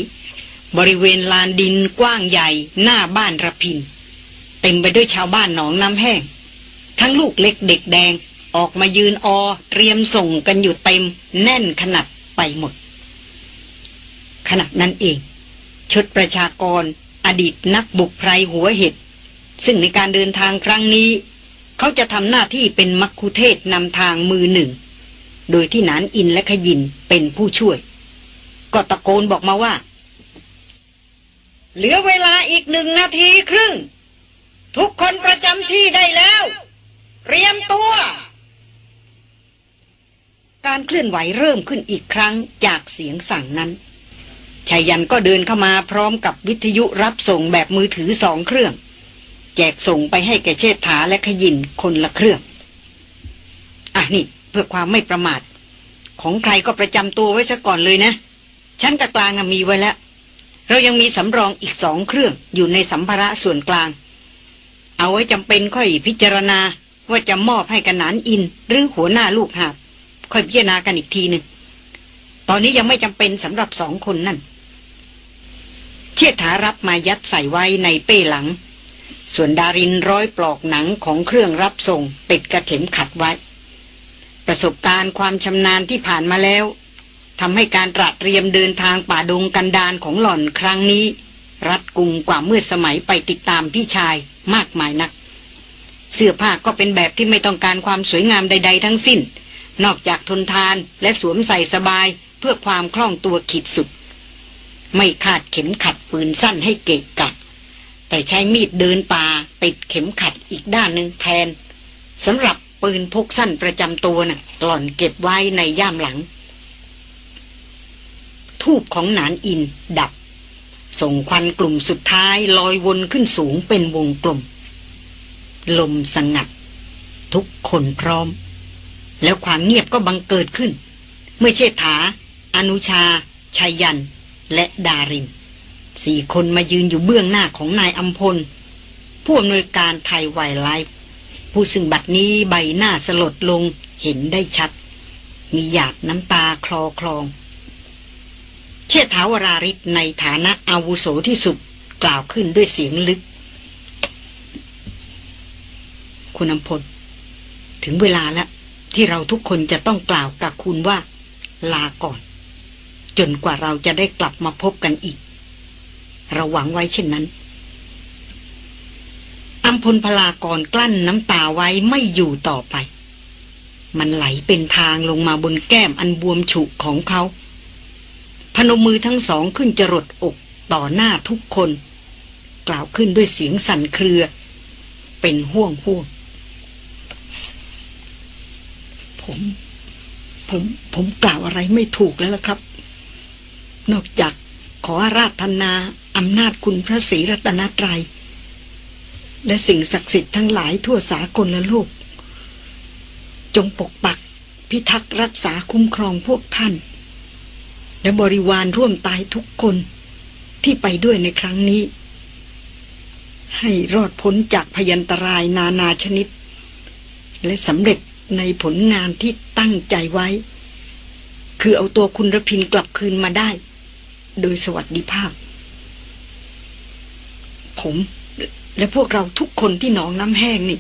บริเวณลานดินกว้างใหญ่หน้าบ้านระพิน เต็มไปด้วยชาวบ้านหนองน้ำแห้ง ทั้งลูกเล็กเด็กแดงออกมายืนออเตรียมส่งกันอยู่เต็มแน่นขนาดไปหมด ขณะนั้นเองชุดประชากรอดีตนักบุกไพรหัวเห็ด ซึ่งในการเดินทางครั้งนี้ เขาจะทำหน้าที่เป็นมักคุเทศนำทางมือหนึ่ง โดยที่นานอินและขยินเป็นผู้ช่วย ก็ตะโกนบอกมาว่า เหลือเวลาอีกหนึ่งนาทีครึ่ง ทุกคนประจำที่ได้แล้วเตรียมตัว การเคลื่อนไหวเริ่มขึ้นอีกครั้งจากเสียงสั่งนั้นชายันก็เดินเข้ามาพร้อมกับวิทยุรับส่งแบบมือถือสองเครื่อง แจกส่งไปให้แกเชษฐาและขยินคนละเครื่อง อะนี่ เพื่อความไม่ประมาท ของใครก็ประจำตัวไว้ซะก่อนเลยนะ ชั้นกลางมีไว้แล้ว เรายังมีสำรองอีกสองเครื่องอยู่ในสัมภาระส่วนกลาง เอาไว้จำเป็นค่อยพิจารณาว่าจะมอบให้กันนานอิน หรือหัวหน้าลูกหาบค่อยพิจารณากันอีกทีหนึ่งตอนนี้ยังไม่จำเป็นสำหรับสองคนนั่นเชิดถารับมายัดใส่ไว้ในเป้หลัง ส่วนดารินร้อยปลอกหนังของเครื่องรับส่งติดกระเข็มขัดไว้ ประสบการณ์ความชำนาญที่ผ่านมาแล้ว ทำให้การตระเตรียมเดินทางป่าดงกันดานของหล่อนครั้งนี้ รัดกุมกว่าเมื่อสมัยไปติดตามพี่ชายมากมายนัก เสื้อผ้าก็เป็นแบบที่ไม่ต้องการความสวยงามใด ๆ ทั้งสิ้น นอกจากทนทานและสวมใส่สบายเพื่อความคล่องตัวขีดสุด ไม่คาดเข็มขัดปืนสั้นให้เกะกะแต่ใช้มีดเดินป่าติดเข็มขัดอีกด้านหนึ่งแทนสำหรับปืนพกสั้นประจำตัวนะ่ะหล่อนเก็บไว้ในย่ามหลัง ทูบของหนานอินดับ ส่งควันกลุ่มสุดท้ายลอยวนขึ้นสูงเป็นวงกลม ลมสงัด ทุกคนพร้อม แล้วความเงียบก็บังเกิดขึ้น เมื่อเชษฐา อนุชาชายัน และดารินสี่คนมายืนอยู่เบื้องหน้าของนายอัมพล ผู้อำนวยการไทยไวไลฟ์ผู้ซึ่งบัดนี้ใบหน้าสลดลงเห็นได้ชัด มีหยาดน้ำตาคลอคลอง เชษฐาวราริศในฐานะอาวุโสที่สุดกล่าวขึ้นด้วยเสียงลึก คุณอำพล ถึงเวลาแล้ว ที่เราทุกคนจะต้องกล่าวกับคุณว่า ลาก่อน จนกว่าเราจะได้กลับมาพบกันอีก เราหวังไว้เช่นนั้นอัมพลพลากรกลั้นน้ำตาไว้ไม่อยู่ต่อไป มันไหลเป็นทางลงมาบนแก้มอันบวมฉุของเขา พนมมือทั้งสองขึ้นจรดอกต่อหน้าทุกคน กล่าวขึ้นด้วยเสียงสั่นเครือ เป็นห่วงห่วงผมผมผมกล่าวอะไรไม่ถูกแล้วล่ะครับ นอกจากขออาราธนาอำนาจคุณพระศรีรัตนตรยัย และสิ่งศักดิ์สิทธิ์ทั้งหลายทั่วสากลละโลก จงปกปักพิทักษ์รักษาคุ้มครองพวกท่าน และบริวารร่วมตายทุกคน ที่ไปด้วยในครั้งนี้ ให้รอดพ้นจากพยันตรายนานาชนิด และสำเร็จในผลงานที่ตั้งใจไว้ คือเอาตัวคุณรพินกลับคืนมาได้ โดยสวัสดิภาพ ผมและพวกเราทุกคนที่หนองน้ำแห้งนี่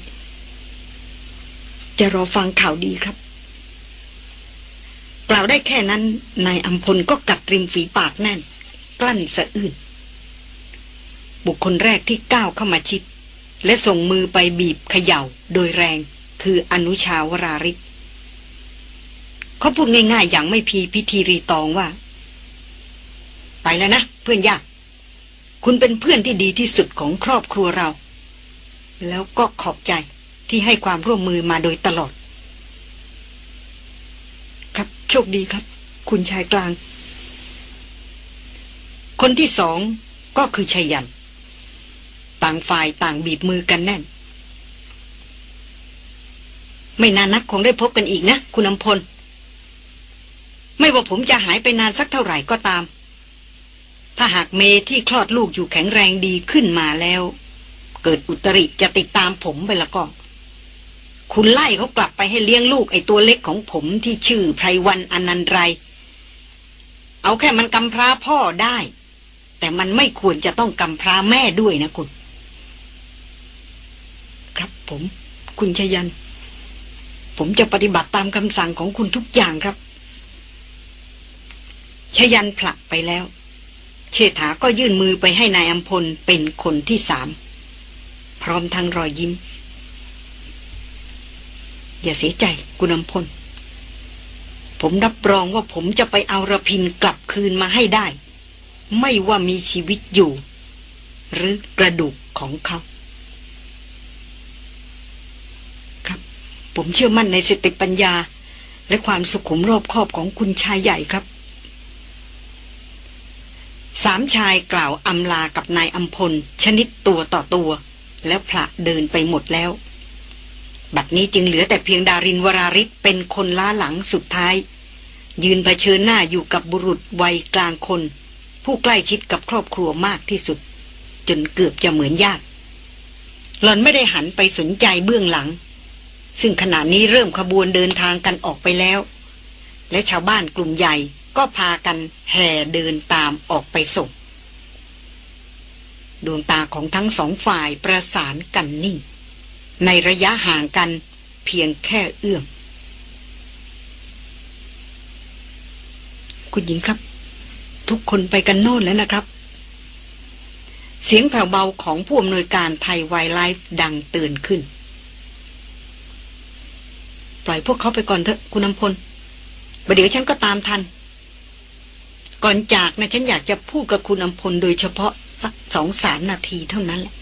จะรอฟังข่าวดีครับ กล่าวได้แค่นั้น นายอัมพลก็กัดริมฝีปากแน่น กลั้นสะอื้นบุคคลแรกที่ก้าวเข้ามาชิด และส่งมือไปบีบเขย่าโดยแรง คืออนุชาวราริศเขาพูดง่ายๆ อย่างไม่พีพิธีรีตองว่า ไปแล้วนะ เพื่อนยาก คุณเป็นเพื่อนที่ดีที่สุดของครอบครัวเรา แล้วก็ขอบใจที่ให้ความร่วมมือมาโดยตลอด โชคดีครับ คุณชายกลาง คนที่สองก็คือชัยยัน ต่างฝ่ายต่างบีบมือกันแน่น ไม่นานนักคงได้พบกันอีกนะ คุณอำพล ไม่ว่าผมจะหายไปนานสักเท่าไหร่ก็ตาม ถ้าหากเมที่คลอดลูกอยู่แข็งแรงดีขึ้นมาแล้ว เกิดอุตริจะติดตามผมไปละก็ คุณไล่เขากลับไปให้เลี้ยงลูกไอ้ตัวเล็กของผมที่ชื่อไพรวันอนันไร เอาแค่มันกำพร้าพ่อได้ แต่มันไม่ควรจะต้องกำพร้าแม่ด้วยนะคุณ ครับผม คุณชยัน ผมจะปฏิบัติตามคำสั่งของคุณทุกอย่างครับ ชยันผลักไปแล้ว เชษฐาก็ยื่นมือไปให้นายอัมพลเป็นคนที่สาม พร้อมทั้งรอยยิ้ม อย่าเสียใจคุณอัมพล ผมรับรองว่าผมจะไปเอาระพินกลับคืนมาให้ได้ ไม่ว่ามีชีวิตอยู่ หรือกระดูกของเขาครับ ผมเชื่อมั่นในสติปัญญา และความสุขุมรอบคอบของคุณชายใหญ่ครับ สามชายกล่าวอำลากับนายอัมพล ชนิดตัวต่อตัว แล้วพระเดินไปหมดแล้ว บัดนี้จึงเหลือแต่เพียงดารินวราริศเป็นคนล้าหลังสุดท้าย ยืนเผชิญหน้าอยู่กับบุรุษวัยกลางคน ผู้ใกล้ชิดกับครอบครัวมากที่สุด จนเกือบจะเหมือนญาติหล่อนไม่ได้หันไปสนใจเบื้องหลัง ซึ่งขณะนี้เริ่มขบวนเดินทางกันออกไปแล้ว และชาวบ้านกลุ่มใหญ่ก็พากันแห่เดินตามออกไปส่ง ดวงตาของทั้งสองฝ่ายประสานกันนิ่ง ในระยะห่างกันเพียงแค่เอื้อม คุณหญิงครับ ทุกคนไปกันโน่นแล้วนะครับ เสียงแผ่วเบาของผู้อำนวยการไทยไวไลฟ์ดังเตือนขึ้น ปล่อยพวกเขาไปก่อนเถอะคุณน้ำพลประเดี๋ยวฉันก็ตามทัน ก่อนจากนะฉันอยากจะพูดกับคุณอำพลโดยเฉพาะสักสองสามนาทีเท่านั้นแหละ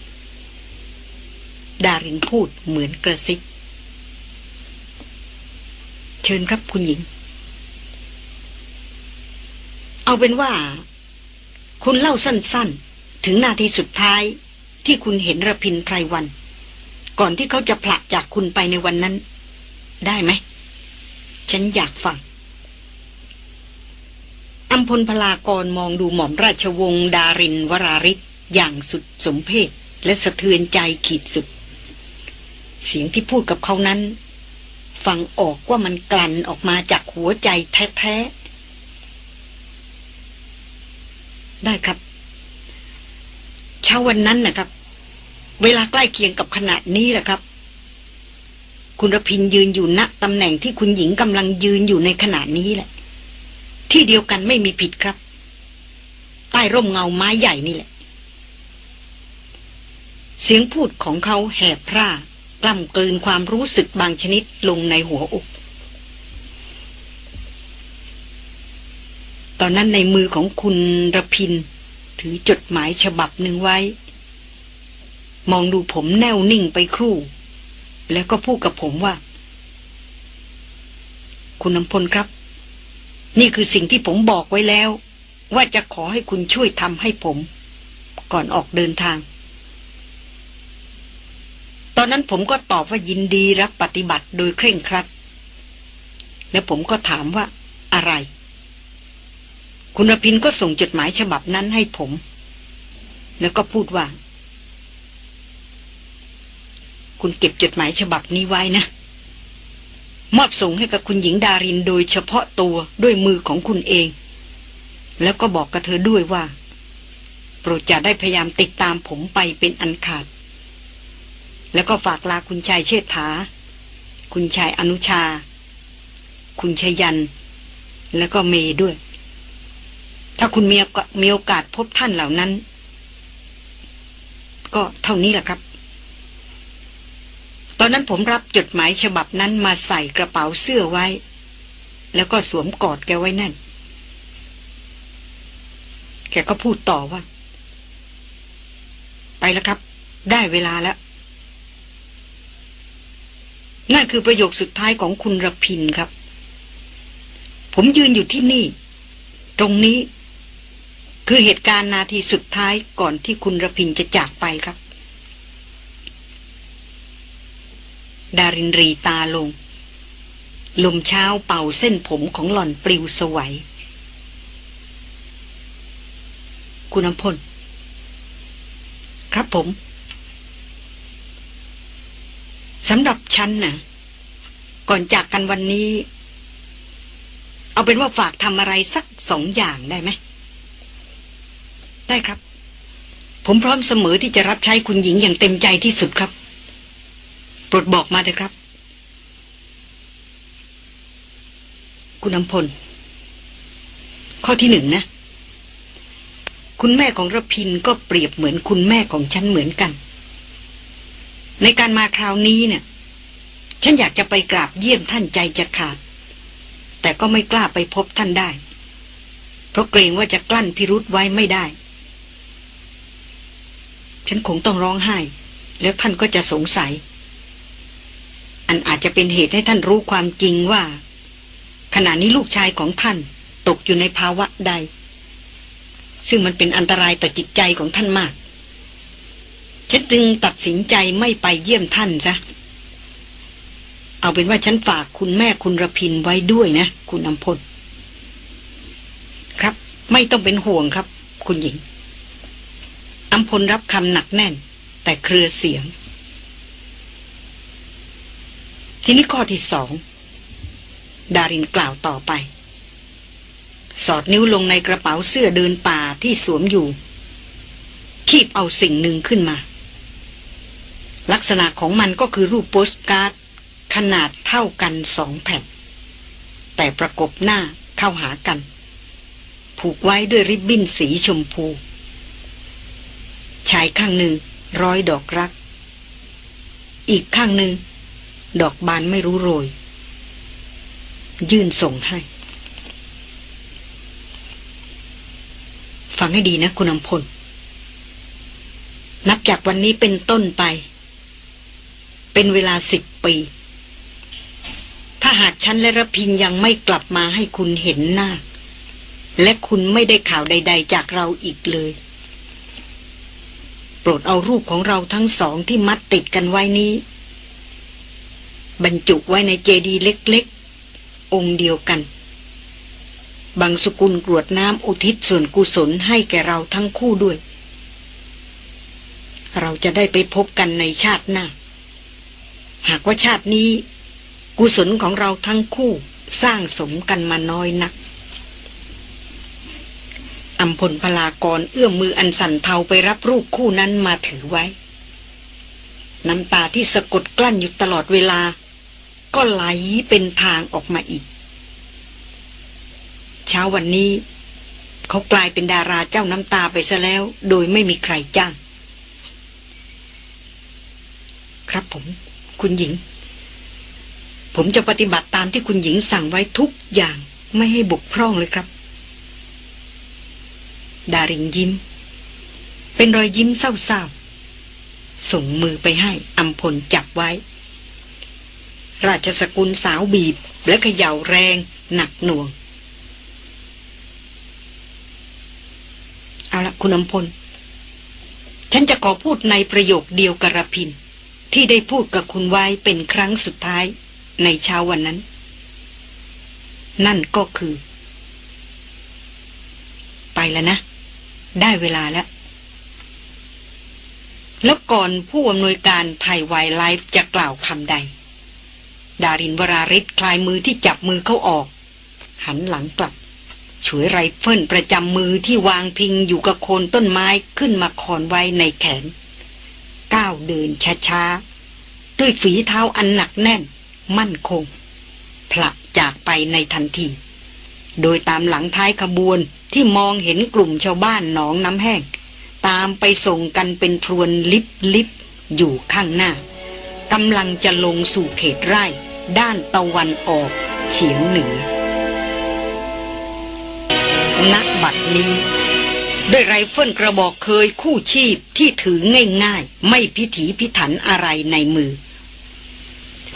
ดารินพูดเหมือนกระซิบเชิญครับคุณหญิง เอาเป็นว่า คุณเล่าสั้นๆ ถึงนาทีสุดท้ายที่คุณเห็นระพินไพรวัน ก่อนที่เขาจะผลักจากคุณไปในวันนั้น ได้ไหม ฉันอยากฟังอัมพลพลากรมองดูหม่อมราชวงศ์ดารินวราริศอย่างสุดสมเพศและสะเทือนใจขีดสุด เสียงที่พูดกับเขานั้น ฟังออกว่ามันกลั่นออกมาจากหัวใจแท้ๆ ได้ครับ เช้าวันนั้นนะครับ เวลาใกล้เคียงกับขนาดนี้แหละครับ คุณรพินยืนอยู่ณตำแหน่งที่คุณหญิงกำลังยืนอยู่ในขณะนี้แหละ ที่เดียวกันไม่มีผิดครับ ใต้ร่มเงาไม้ใหญ่นี่แหละเสียงพูดของเขาแหบพร่า ล้ำเกลืนความรู้สึกบางชนิดลงในหัวอก ตอนนั้นในมือของคุณระพิน ถือจดหมายฉบับหนึ่งไว้ มองดูผมแน่วนิ่งไปครู่ แล้วก็พูดกับผมว่า คุณน้ำพลครับ นี่คือสิ่งที่ผมบอกไว้แล้ว ว่าจะขอให้คุณช่วยทำให้ผม ก่อนออกเดินทาง ตอนนั้นผมก็ตอบว่ายินดีรับปฏิบัติโดยเคร่งครัด แล้วผมก็ถามว่าอะไร คุณรพินก็ส่งจดหมายฉบับนั้นให้ผม แล้วก็พูดว่า คุณเก็บจดหมายฉบับนี้ไว้นะ มอบส่งให้กับคุณหญิงดารินโดยเฉพาะตัวด้วยมือของคุณเอง แล้วก็บอกกับเธอด้วยว่า โปรดจะได้พยายามติดตามผมไปเป็นอันขาด แล้วก็ฝากลาคุณชายเชษฐา คุณชายอนุชา คุณชยัน แล้วก็เมย์ด้วย ถ้าคุณมีมีโอกาสพบท่านเหล่านั้น ก็เท่านี้แหละครับ ตอนนั้นผมรับจดหมายฉบับนั้นมาใส่กระเป๋าเสื้อไว้ แล้วก็สวมกอดแกไว้แน่น แกก็พูดต่อว่า ไปแล้วครับ ได้เวลาแล้ว นั่นคือประโยคสุดท้ายของคุณรพินครับ ผมยืนอยู่ที่นี่ ตรงนี้ คือเหตุการณ์นาทีสุดท้ายก่อนที่คุณรพินจะจากไปครับ ดารินรีตาลง ลมเช้าเป่าเส้นผมของหล่อนปลิวสวัย คุณน้ำพล ครับผม สำหรับฉันนะ่ะก่อนจากกันวันนี้ เอาเป็นว่าฝากทำอะไรสักสองอย่างได้ไหม ได้ครับ ผมพร้อมเสมอที่จะรับใช้คุณหญิงอย่างเต็มใจที่สุดครับ โปรดบอกมาเถอะครับ คุณอำพล ข้อที่หนึ่งนะ คุณแม่ของระพินก็เปรียบเหมือนคุณแม่ของฉันเหมือนกัน ในการมาคราวนี้เนี่ย ฉันอยากจะไปกราบเยี่ยมท่านใจจะขาด แต่ก็ไม่กล้าไปพบท่านได้ เพราะเกรงว่าจะกลั้นพิรุษไว้ไม่ได้ ฉันคงต้องร้องไห้ แล้วท่านก็จะสงสัย อันอาจจะเป็นเหตุให้ท่านรู้ความจริงว่า ขณะนี้ลูกชายของท่านตกอยู่ในภาวะใด ซึ่งมันเป็นอันตรายต่อจิตใจของท่านมาก ฉันจึงตัดสินใจไม่ไปเยี่ยมท่านซะ เอาเป็นว่าฉันฝากคุณแม่คุณระพินไว้ด้วยนะ คุณอำพล ครับ ไม่ต้องเป็นห่วงครับ คุณหญิงอำพลรับคำหนักแน่น แต่เครือเสียง ทีนี้ข้อที่สอง ดารินกล่าวต่อไป สอดนิ้วลงในกระเป๋าเสื้อเดินป่าที่สวมอยู่คีบเอาสิ่งหนึ่งขึ้นมา ลักษณะของมันก็คือรูปโปสการ์ดขนาดเท่ากันสองแผ่น แต่ประกบหน้าเข้าหากัน ผูกไว้ด้วยริบบิ้นสีชมพูชายข้างหนึ่งร้อยดอกรัก อีกข้างหนึ่ง ดอกบานไม่รู้โรย ยื่นส่งให้ ฟังให้ดีนะคุณอำพล นับจากวันนี้เป็นต้นไป เป็นเวลาสิบปี ถ้าหากฉันและระพินยังไม่กลับมาให้คุณเห็นหน้า และคุณไม่ได้ข่าวใด ๆ จากเราอีกเลย โปรดเอารูปของเราทั้งสองที่มัดติดกันไว้นี้ บรรจุไว้ในเจดีย์เล็กๆ องค์เดียวกันบางสกุลกรวดน้ำอุทิศส่วนกุศลให้แก่เราทั้งคู่ด้วย เราจะได้ไปพบกันในชาติหน้า หากว่าชาตินี้ กุศลของเราทั้งคู่สร้างสมกันมาน้อยนักอัมพลพลากรเอื้อมมืออันสั่นเทาไปรับรูปคู่นั้นมาถือไว้ น้ำตาที่สะกดกลั้นอยู่ตลอดเวลา ก็ไหลเป็นทางออกมาอีก เช้าวันนี้ เขากลายเป็นดาราเจ้าน้ำตาไปซะแล้ว โดยไม่มีใครจ้าง ครับผม คุณหญิง ผมจะปฏิบัติตามที่คุณหญิงสั่งไว้ทุกอย่างไม่ให้บุกพร่องเลยครับ ดารินยิ้ม เป็นรอยยิ้มเศร้าๆ ส่งมือไปให้อัมพลจับไว้ ราชสกุลสาวบีบและเขย่าแรงหนักหน่วง เอาละคุณอัมพล ฉันจะขอพูดในประโยคเดียวกับรพิน ที่ได้พูดกับคุณไว้เป็นครั้งสุดท้ายในเช้าวันนั้น นั่นก็คือ ไปแล้วนะ ได้เวลาแล้ว แล้วก่อนผู้อำนวยการไทยไวไลฟ์จะกล่าวคำใด ดารินวราริศคลายมือที่จับมือเขาออก หันหลังกลับฉวยไรเฟิลประจำมือที่วางพิงอยู่กับโคนต้นไม้ขึ้นมาคอนไว้ในแขน ก้าวเดินช้าๆ ด้วยฝีเท้าอันหนักแน่น มั่นคง ผละจากไปในทันที โดยตามหลังท้ายขบวนที่มองเห็นกลุ่มชาวบ้านหนองน้ำแห้ง ตามไปส่งกันเป็นพรวนลิบลิบอยู่ข้างหน้ากำลังจะลงสู่เขตไร่ ด้านตะวันออกเฉียงเหนือณบัดนี้ ด้วยไรเฟิลกระบอกเคยคู่ชีพที่ถือง่ายๆ ไม่พิถีพิถันอะไรในมือ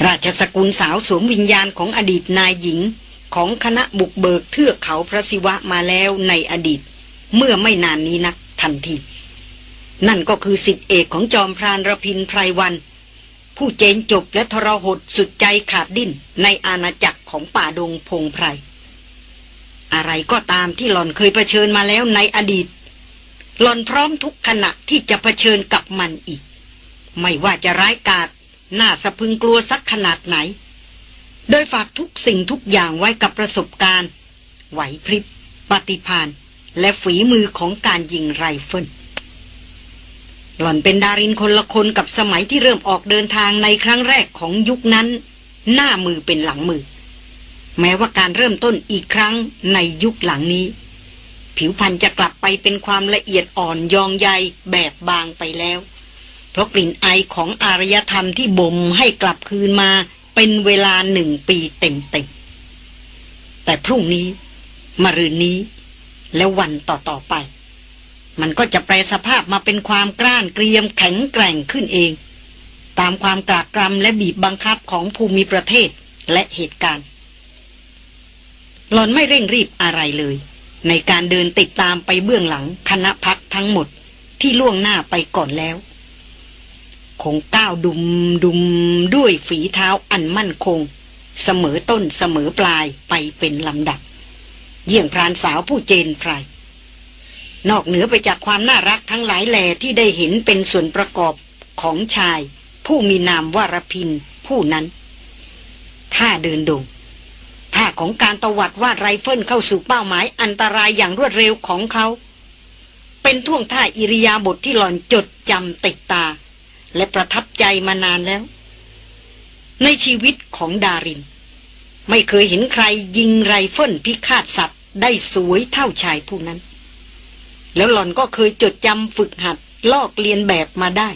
ราชสกุลสาวสวมวิญญาณของอดีตนายหญิงของคณะบุกเบิกเทือกเขาพระศิวะมาแล้วในอดีต เมื่อไม่นานนี้นักทันที นั่นก็คือสิทธิเอกของจอมพรานระพินไพรวัน ผู้เจนจบและทรหดสุดใจขาดดิ้นในอาณาจักรของป่าดงพงไพรอะไรก็ตามที่หล่อนเคยเผชิญมาแล้วในอดีต หล่อนพร้อมทุกขณะที่จะเผชิญกับมันอีก ไม่ว่าจะร้ายกาจน่าสะพึงกลัวสักขนาดไหน โดยฝากทุกสิ่งทุกอย่างไว้กับประสบการณ์ ไหวพริบปฏิพานและฝีมือของการยิงไรเฟิลหล่อนเป็นดารินคนละคนกับสมัยที่เริ่มออกเดินทางในครั้งแรกของยุคนั้น หน้ามือเป็นหลังมือ แม้ว่าการเริ่มต้นอีกครั้งในยุคหลังนี้ ผิวพรรณจะกลับไปเป็นความละเอียดอ่อนยองใยแบบบางไปแล้ว เพราะกลิ่นไอของอารยธรรมที่บ่มให้กลับคืนมาเป็นเวลาหนึ่งปีเต็มๆ แต่พรุ่งนี้มรืนนี้ และวันต่อๆไป มันก็จะแปลสภาพมาเป็นความกล้านเกรียมแข็งแกร่งขึ้นเอง ตามความกรากกรำและบีบบังคับของภูมิประเทศและเหตุการณ์หลอนไม่เร่งรีบอะไรเลย ในการเดินติดตามไปเบื้องหลังคณะพักทั้งหมดที่ล่วงหน้าไปก่อนแล้ว คงก้าวดุมดุมด้วยฝีเท้าอันมั่นคง เสมอต้นเสมอปลายไปเป็นลำดับ เยี่ยงพรานสาวผู้เจนไพรนอกเหนือไปจากความน่ารักทั้งหลายแหล่ที่ได้เห็นเป็นส่วนประกอบของชาย ผู้มีนามว่ารพินทร์ผู้นั้น ท่าเดินสง่าของการตวัดวาดไรเฟิลเข้าสู่เป้าหมายอันตรายอย่างรวดเร็วของเขา เป็นท่วงท่าอิริยาบถที่หล่อนจดจำติดตา และประทับใจมานานแล้ว ในชีวิตของดาริน ไม่เคยเห็นใครยิงไรเฟิลพิฆาตสัตว์ได้สวยเท่าชายผู้นั้น แล้วหล่อนก็เคยจดจำฝึกหัดลอกเลียนแบบมาได้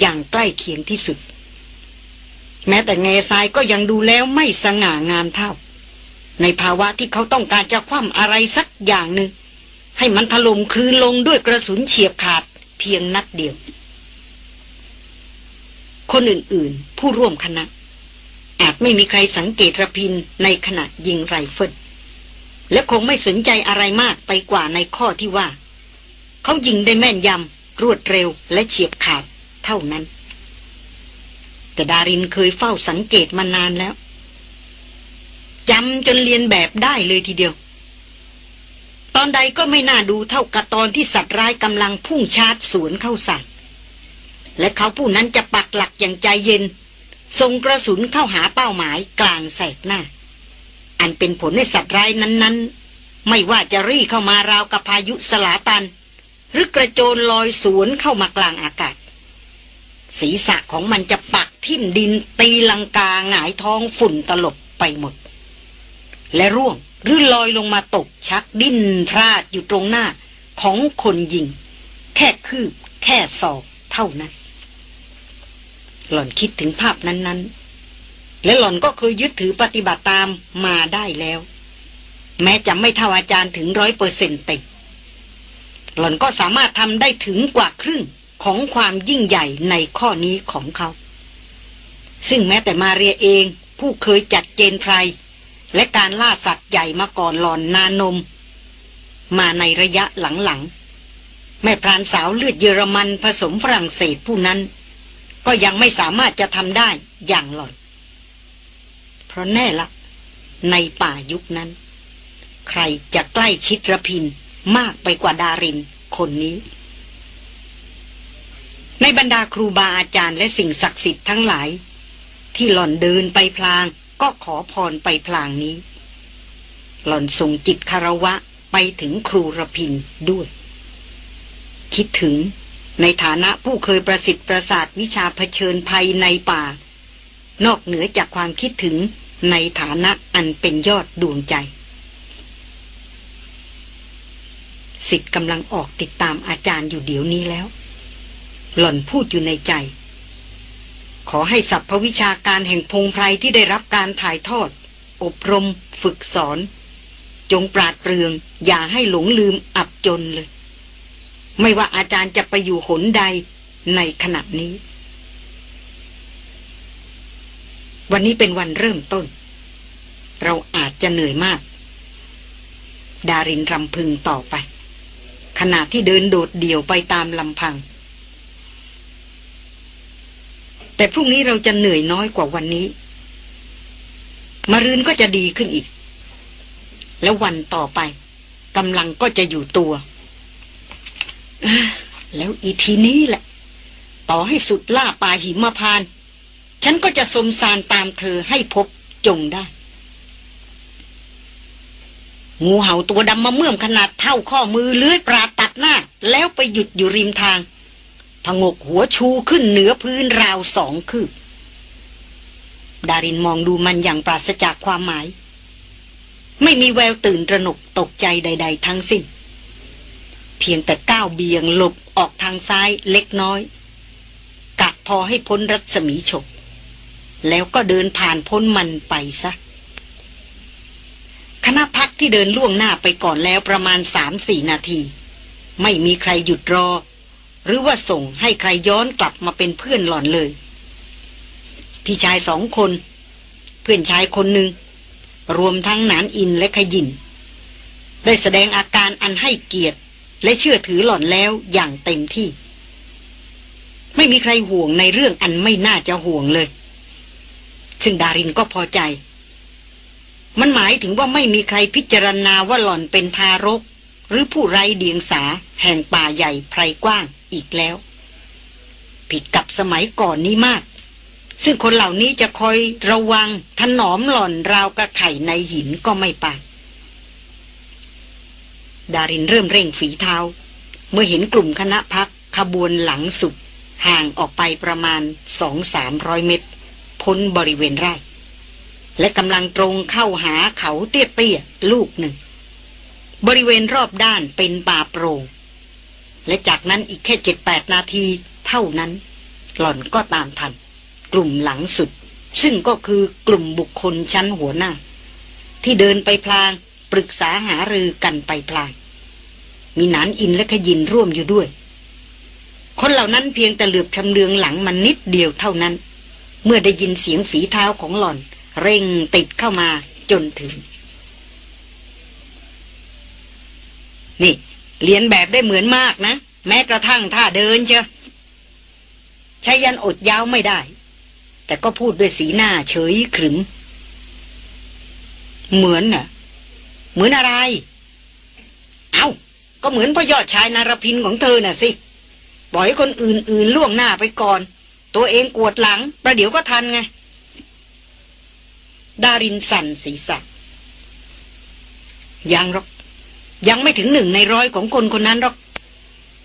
อย่างใกล้เคียงที่สุด แม้แต่เงซายก็ยังดูแล้วไม่สง่างามเท่า ในภาวะที่เขาต้องการจะคว่ำอะไรสักอย่างหนึ่งให้มันถล่มคลืนลงด้วยกระสุนเฉียบขาดเพียงนัดเดียว คนอื่นๆ ผู้ร่วมคณะ อาจไม่มีใครสังเกตระพินในขณะยิงไรเฟิลและคงไม่สนใจอะไรมากไปกว่าในข้อที่ว่า เขายิงได้แม่นยำรวดเร็วและเฉียบขาดเท่านั้น แต่ดารินเคยเฝ้าสังเกตมานานแล้ว จำจนเรียนแบบได้เลยทีเดียว ตอนใดก็ไม่น่าดูเท่ากับตอนที่สัตว์ร้ายกำลังพุ่งชาร์จสวนเข้าใส่และเขาผู้นั้นจะปักหลักอย่างใจเย็นส่งกระสุนเข้าหาเป้าหมายกลางแสกหน้า อันเป็นผลให้สัตว์ร้ายนั้นๆ ไม่ว่าจะรี่เข้ามาราวกับพายุสลาตัน หรือกระโจนลอยสวนเข้ามากลางอากาศ ศีรษะของมันจะปักทิ่มดินตีลังกาหงายท้องฝุ่นตลบไปหมด และร่วงหรือลอยลงมาตกชักดิ้นพลาดอยู่ตรงหน้าของคนยิง แค่คืบแค่ศอกเท่านั้น หล่อนคิดถึงภาพนั้น ๆ และหล่อนก็เคยยึดถือปฏิบัติตามมาได้แล้ว แม้จะไม่เท่าอาจารย์ถึงร้อยเปอร์เซ็นต์เต็มหล่อนก็สามารถทำได้ถึงกว่าครึ่งของความยิ่งใหญ่ในข้อนี้ของเขา ซึ่งแม้แต่มาเรียเองผู้เคยจัดเจนไพร และการล่าสัตว์ใหญ่มาก่อนหลอนนานม มาในระยะหลังๆ แม่พรานสาวเลือดเยอรมันผสมฝรั่งเศสผู้นั้น ก็ยังไม่สามารถจะทำได้อย่างหล่อน เพราะแน่ละ ในป่ายุคนั้น ใครจะใกล้ชิดระพินมากไปกว่าดารินคนนี้ ในบรรดาครูบาอาจารย์และสิ่งศักดิ์สิทธิ์ทั้งหลาย ที่หล่อนเดินไปพลาง ก็ขอพรไปพลางนี้ หล่อนส่งจิตคารวะไปถึงครูระพินด้วย คิดถึงในฐานะผู้เคยประสิทธิ์ประสาทวิชาเผชิญภัยในป่า นอกเหนือจากความคิดถึงในฐานะอันเป็นยอดดวงใจ สิทธิ์กำลังออกติดตามอาจารย์อยู่เดี๋ยวนี้แล้ว หล่อนพูดอยู่ในใจ ขอให้สัพพวิชาการแห่งพงไพรที่ได้รับการถ่ายทอด อบรมฝึกสอน จงปราดเปรือง อย่าให้หลงลืมอับจนเลย ไม่ว่าอาจารย์จะไปอยู่หนใดในขณะนี้ วันนี้เป็นวันเริ่มต้น เราอาจจะเหนื่อยมาก ดารินรำพึงต่อไป ขณะที่เดินโดดเดี่ยวไปตามลำพัง แต่พรุ่งนี้เราจะเหนื่อยน้อยกว่าวันนี้มารืนก็จะดีขึ้นอีก แล้ววันต่อไปกำลังก็จะอยู่ตัว แล้วอีทีนี้แหละ ต่อให้สุดล่าป่าหิมพาน ฉันก็จะสมสารตามเธอให้พบจงได้ งูเห่าตัวดำมาเมื่อมขนาดเท่าข้อมือเลื้อยปราตัดหน้า แล้วไปหยุดอยู่ริมทาง พงกหัวชูขึ้นเหนือพื้นราวสองคืบ ดารินมองดูมันอย่างปราศจากความหมาย ไม่มีแววตื่นตระหนกตกใจใด ๆ ทั้งสิ้น เพียงแต่ก้าวเบี่ยงหลบออกทางซ้ายเล็กน้อยกะพอให้พ้นรัศมีฉก แล้วก็เดินผ่านพ้นมันไปซะคณะพักที่เดินล่วงหน้าไปก่อนแล้วประมาณสามสี่นาที ไม่มีใครหยุดรอ หรือว่าส่งให้ใครย้อนกลับมาเป็นเพื่อนหล่อนเลย พี่ชายสองคน เพื่อนชายคนหนึ่งรวมทั้งนานอินและขยิน ได้แสดงอาการอันให้เกียรติและเชื่อถือหล่อนแล้วอย่างเต็มที่ ไม่มีใครห่วงในเรื่องอันไม่น่าจะห่วงเลย ซึ่งดารินก็พอใจ มันหมายถึงว่าไม่มีใครพิจารณาว่าหล่อนเป็นทารก หรือผู้ไร้เดียงสาแห่งป่าใหญ่ไพรกว้าง อีกแล้ว ผิดกับสมัยก่อนนี้มาก ซึ่งคนเหล่านี้จะคอยระวังถนอมหล่อนราวกระไข่ในหินก็ไม่ปานดารินเริ่มเร่งฝีเท้า เมื่อเห็นกลุ่มคณะพักขบวนหลังสุด ห่างออกไปประมาณสองสามร้อยเมตร พ้นบริเวณไร่ และกำลังตรงเข้าหาเขาเตี้ยๆลูกหนึ่ง บริเวณรอบด้านเป็นป่าโปร่ง และจากนั้นอีกแค่เจ็ดแปดนาทีเท่านั้น หล่อนก็ตามทัน กลุ่มหลังสุด ซึ่งก็คือกลุ่มบุคคลชั้นหัวหน้า ที่เดินไปพลาง ปรึกษาหารือกันไปพลาง มีนานอินและขยินร่วมอยู่ด้วย คนเหล่านั้นเพียงแต่เหลือบชำเลืองหลังมันนิดเดียวเท่านั้น เมื่อได้ยินเสียงฝีเท้าของหล่อน เร่งติดเข้ามาจนถึง นี่ เรียนแบบได้เหมือนมากนะ แม้กระทั่งท่าเดินเชียใช้ยันอดยาวไม่ได้ แต่ก็พูดด้วยสีหน้าเฉยขรึม เหมือนน่ะ เหมือนอะไร เอา้า ก็เหมือนพ่อยอดชายนารพินของเธอน่ะสิปล่อยคนอื่นๆล่วงหน้าไปก่อน ตัวเองกวดหลัง ประเดี๋ยวก็ทันไง ดารินสันศีรษะยังหรอก ยังไม่ถึงหนึ่งในร้อยของคนคนนั้นหรอก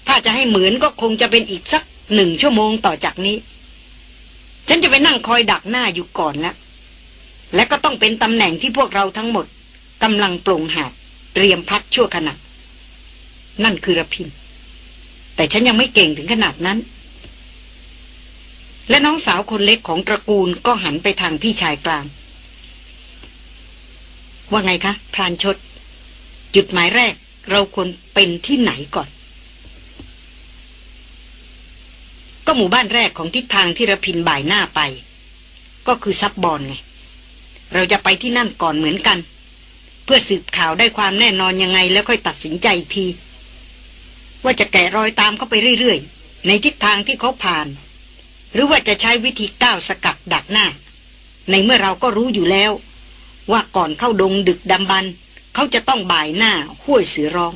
ถ้าจะให้เหมือนก็คงจะเป็นอีกสักหนึ่งชั่วโมงต่อจากนี้ ฉันจะไปนั่งคอยดักหน้าอยู่ก่อนแล้ว และก็ต้องเป็นตำแหน่งที่พวกเราทั้งหมดกำลังปลงหาดเตรียมพักชั่วขณะนั่นคือระพิน แต่ฉันยังไม่เก่งถึงขนาดนั้น และน้องสาวคนเล็กของตระกูลก็หันไปทางพี่ชายกลาง ว่าไงคะพรานชด จุดหมายแรกเราควรเป็นที่ไหนก่อน ก็หมู่บ้านแรกของทิศทางที่ระพินบ่ายหน้าไป ก็คือซับบอลไง เราจะไปที่นั่นก่อนเหมือนกัน เพื่อสืบข่าวได้ความแน่นอนยังไงแล้วค่อยตัดสินใจอีกที ว่าจะแกะรอยตามเขาไปเรื่อยๆ ในทิศทางที่เขาผ่าน หรือว่าจะใช้วิธีก้าวสกัดดักหน้า ในเมื่อเราก็รู้อยู่แล้ว ว่าก่อนเข้าดงดึกดำบรร เขาจะต้องบ่ายหน้าห้วยเสือร้อง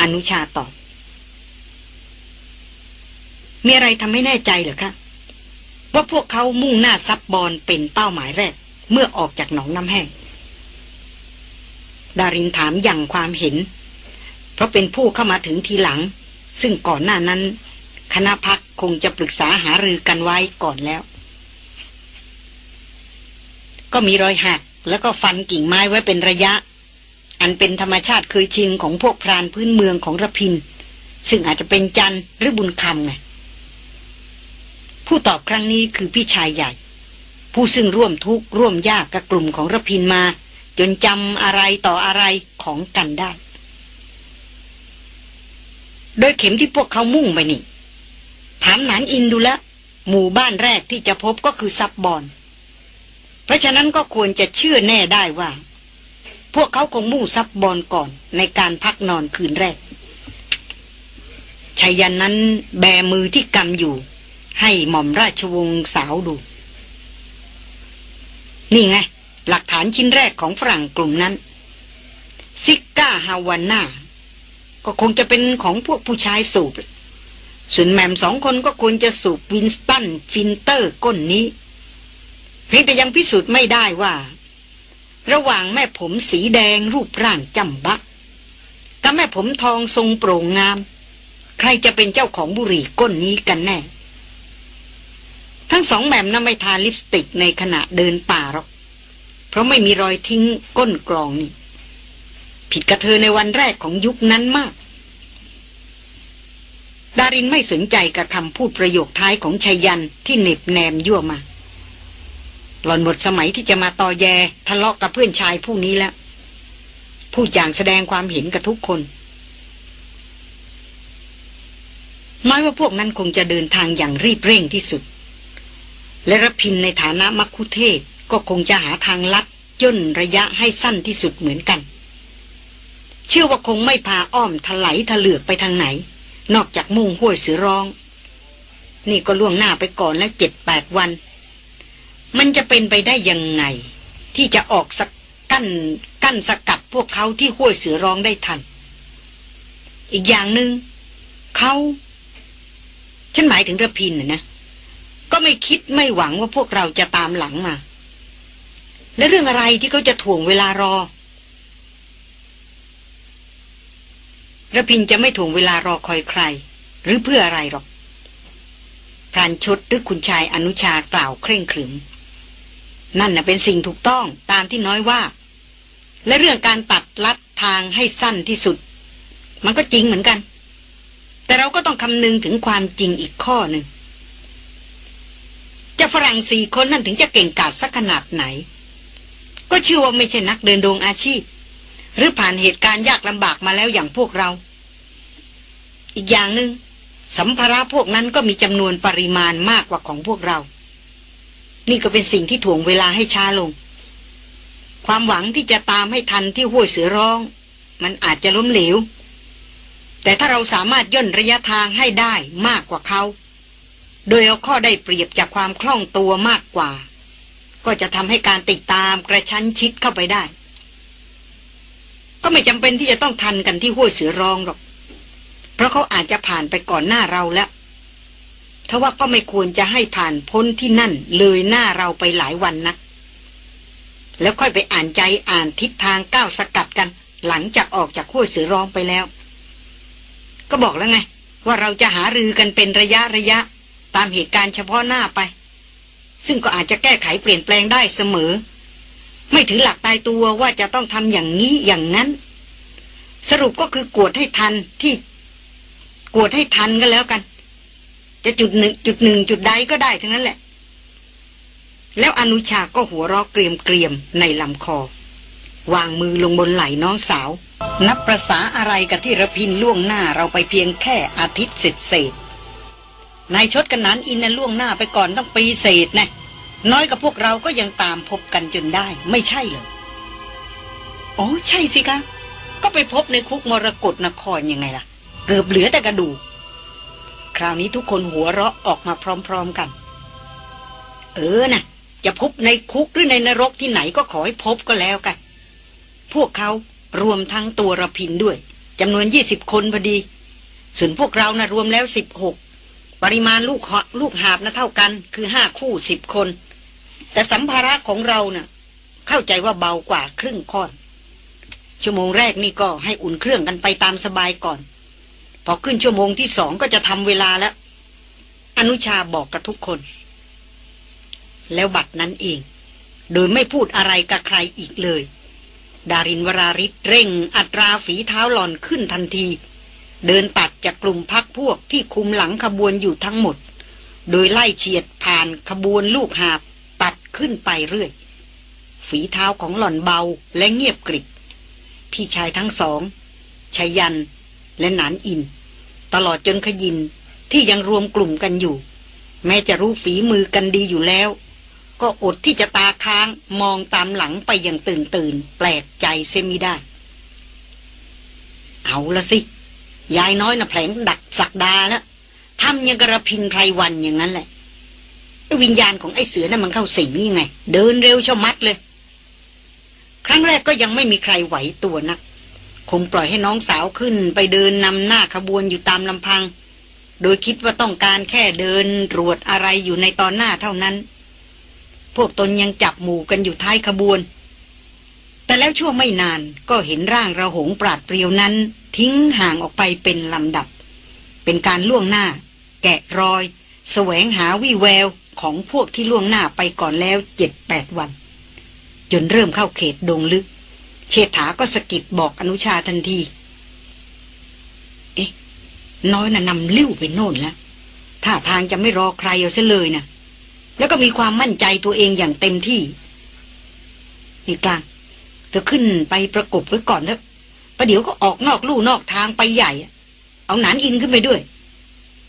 อนุชาตอบมีอะไรทำให้แน่ใจเหรอคะ ว่าพวกเขามุ่งหน้าซับบอลเป็นเป้าหมายแรก เมื่อออกจากหนองน้ำแห้ง ดารินถามอย่างความเห็น เพราะเป็นผู้เข้ามาถึงทีหลัง ซึ่งก่อนหน้านั้น คณะพักคงจะปรึกษาหารือกันไว้ก่อนแล้ว ก็มีรอยหัก แล้วก็ฟันกิ่งไม้ไว้เป็นระยะ อันเป็นธรรมชาติเคยชินของพวกพรานพื้นเมืองของระพิน ซึ่งอาจจะเป็นจันหรือบุญคำไงผู้ตอบครั้งนี้คือพี่ชายใหญ่ ผู้ซึ่งร่วมทุกข์ร่วมยากกับกลุ่มของระพินมา จนจำอะไรต่ออะไรของกันได้ โดยเข็มที่พวกเขามุ่งไปนี่ ถามหนานอินดูแลหมู่บ้านแรกที่จะพบก็คือซับบอน เพราะฉะนั้นก็ควรจะเชื่อแน่ได้ว่า พวกเขาคงมุ่งซับบอลก่อนในการพักนอนคืนแรกชายันนั้นแบมือที่กำอยู่ ให้หม่อมราชวงศ์สาวดู นี่ไง หลักฐานชิ้นแรกของฝรั่งกลุ่มนั้น ซิก้าฮาวาน่าก็คงจะเป็นของพวกผู้ชายสูบ ส่วนแมมสองคนก็ควรจะสูบวินสตัน ฟินเตอร์ก้นนี้ เพียงแต่ยังพิสูจน์ไม่ได้ว่า ระหว่างแม่ผมสีแดงรูปร่างจำบักกับแม่ผมทองทรงโปร่งงาม ใครจะเป็นเจ้าของบุหรี่ก้นนี้กันแน่ ทั้งสองแหม่มน่าไม่ทาลิปสติกในขณะเดินป่าหรอก เพราะไม่มีรอยทิ้งก้นกรองนี่ ผิดกับเธอในวันแรกของยุคนั้นมาก ดารินไม่สนใจกับคำพูดประโยคท้ายของชัยยันที่เน็บแนมยั่วมา หล่อนหมดสมัยที่จะมาตอแยทะเลาะกับเพื่อนชายผู้นี้แล้ว พูดอย่างแสดงความเห็นกับทุกคน น้อยว่าพวกนั้นคงจะเดินทางอย่างรีบเร่งที่สุด และรพินในฐานะมักคุเทศก็คงจะหาทางลัดย่นระยะให้สั้นที่สุดเหมือนกัน เชื่อว่าคงไม่พาอ้อมถลายถลือกไปทางไหน นอกจากมุ่งห้วยเสือร้อง นี่ก็ล่วงหน้าไปก่อนแล้วเจ็ดแปดวัน มันจะเป็นไปได้ยังไง ที่จะออกสกั้นกั้นสกัดพวกเขาที่ห้วยเสือร้องได้ทัน อีกอย่างหนึง่งเขาฉันหมายถึงระพินนะนะก็ไม่คิดไม่หวังว่าพวกเราจะตามหลังมา และเรื่องอะไรที่เขาจะถ่วงเวลารอระพินจะไม่ถ่วงเวลารอคอยใคร หรือเพื่ออะไรหรอกพรานชดหรือคุณชายอนุชากล่าวเคร่งขรึม นั่นน่ะเป็นสิ่งถูกต้องตามที่น้อยว่า และเรื่องการตัดลัดทางให้สั้นที่สุด มันก็จริงเหมือนกัน แต่เราก็ต้องคำนึงถึงความจริงอีกข้อหนึ่งจะฝรั่งสี่คนนั่นถึงจะเก่งกาจสักขนาดไหน ก็เชื่อว่าไม่ใช่นักเดินดงอาชีพ หรือผ่านเหตุการณ์ยากลำบากมาแล้วอย่างพวกเรา อีกอย่างหนึง่งสัมภาระพวกนั้นก็มีจำนวนปริมาณมากกว่าของพวกเรา นี่ก็เป็นสิ่งที่ถ่วงเวลาให้ช้าลง ความหวังที่จะตามให้ทันที่ห้วยเสือร้อง มันอาจจะล้มเหลว แต่ถ้าเราสามารถย่นระยะทางให้ได้มากกว่าเขา โดยเอาข้อได้เปรียบจากความคล่องตัวมากกว่า ก็จะทำให้การติดตามกระชั้นชิดเข้าไปได้ ก็ไม่จำเป็นที่จะต้องทันกันที่ห้วยเสือร้องหรอก เพราะเขาอาจจะผ่านไปก่อนหน้าเราแล้ว ทว่าก็ไม่ควรจะให้ผ่านพ้นที่นั่นเลยหน้าเราไปหลายวันนะ แล้วค่อยไปอ่านใจอ่านทิศทางก้าวสกัดกัน หลังจากออกจากห้วเสือร้องไปแล้ว ก็บอกแล้วไง ว่าเราจะหารือกันเป็นระยะระยะ ตามเหตุการณ์เฉพาะหน้าไป ซึ่งก็อาจจะแก้ไขเปลี่ยนแปลงได้เสมอ ไม่ถือหลักตายตัวว่าจะต้องทำอย่างนี้อย่างนั้น สรุปก็คือกวดให้ทันที่ กวดให้ทันก็แล้วกัน จะจุดหนึ่งจุดหนึ่งจุดใดก็ได้ทั้งนั้นแหละ แล้วอนุชาก็หัวเราะเกรียมเกรียมในลำคอ วางมือลงบนไหล่น้องสาว นับประษาอะไรกับที่ระพินล่วงหน้าเราไปเพียงแค่อาทิตย์เสร็จเศษนายชดกันนั้นอินนะล่วงหน้าไปก่อนต้องปีเศษนะน้อยกับพวกเราก็ยังตามพบกันจนได้ ไม่ใช่เหรออ๋อใช่สิคะก็ไปพบในคุกมรกรนครยังไงล่ะ เกือบเหลือแต่กระดูก คราวนี้ทุกคนหัวเราะออกมาพร้อมๆกัน เออนะจะพบในคุกหรือในนรกที่ไหนก็ขอให้พบก็แล้วกัน พวกเขารวมทั้งตัวระพินด้วยจำนวนยี่สิบคนพอดี ส่วนพวกเรานะ่ะรวมแล้วสิบหกปริมาณลูกหลูกหาบนะเท่ากัน คือห้าคู่สิบคน แต่สัมภาระของเรานะ่ะ เข้าใจว่าเบากว่าครึ่งค่อนชั่วโมงแรกนี่ก็ให้อุ่นเครื่องกันไปตามสบายก่อน พอขึ้นชั่วโมงที่สองก็จะทำเวลาแล้ว อนุชาบอกกับทุกคน แล้วบัตรนั้นเอง โดยไม่พูดอะไรกับใครอีกเลย ดารินวราริศเร่งอัตราฝีเท้าหล่อนขึ้นทันที เดินตัดจากกลุ่มพักพวกที่คุมหลังขบวนอยู่ทั้งหมด โดยไล่เฉียดผ่านขบวนลูกหาบตัดขึ้นไปเรื่อย ฝีเท้าของหล่อนเบาและเงียบกริบพี่ชายทั้งสองชายันและหนานอิน ตลอดจนขยินที่ยังรวมกลุ่มกันอยู่ แม้จะรู้ฝีมือกันดีอยู่แล้ว ก็อดที่จะตาค้างมองตามหลังไปอย่างตื่นตื่นแปลกใจเสียมิได้ เอาละสิ ยายน้อยนะ่ะแผลงดักสักดาแล้วทำยังกระพินไพรวันอย่างนั้นแหละวิญญาณของไอ้เสือนะ่ะมันเข้าสิงนี่ไง เดินเร็วชะมัดเลย ครั้งแรกก็ยังไม่มีใครไหวตัวนัก คงปล่อยให้น้องสาวขึ้นไปเดินนำหน้าขบวนอยู่ตามลำพัง โดยคิดว่าต้องการแค่เดินตรวจอะไรอยู่ในตอนหน้าเท่านั้น พวกตนยังจับหมู่กันอยู่ท้ายขบวน แต่แล้วชั่วไม่นานก็เห็นร่างระหงปราดเปรียวนั้น ทิ้งห่างออกไปเป็นลำดับ เป็นการล่วงหน้า แกะรอย แสวงหาวิแววของพวกที่ล่วงหน้าไปก่อนแล้วเจ็ดแปดวัน จนเริ่มเข้าเขตดงลึก เชษฐาก็สะกิดบอกอนุชาทันที เอ๊ะ น้อยน่ะนำลิ้วไปโน่นแล้วท่าทางจะไม่รอใครเอาซะเลยนะแล้วก็มีความมั่นใจตัวเองอย่างเต็มที่ นี่กลาง เธอขึ้นไปประกบไว้ก่อนเถอะประเดี๋ยวก็ออกนอกลู่นอกทางไปใหญ่ เอาหนานอินขึ้นไปด้วย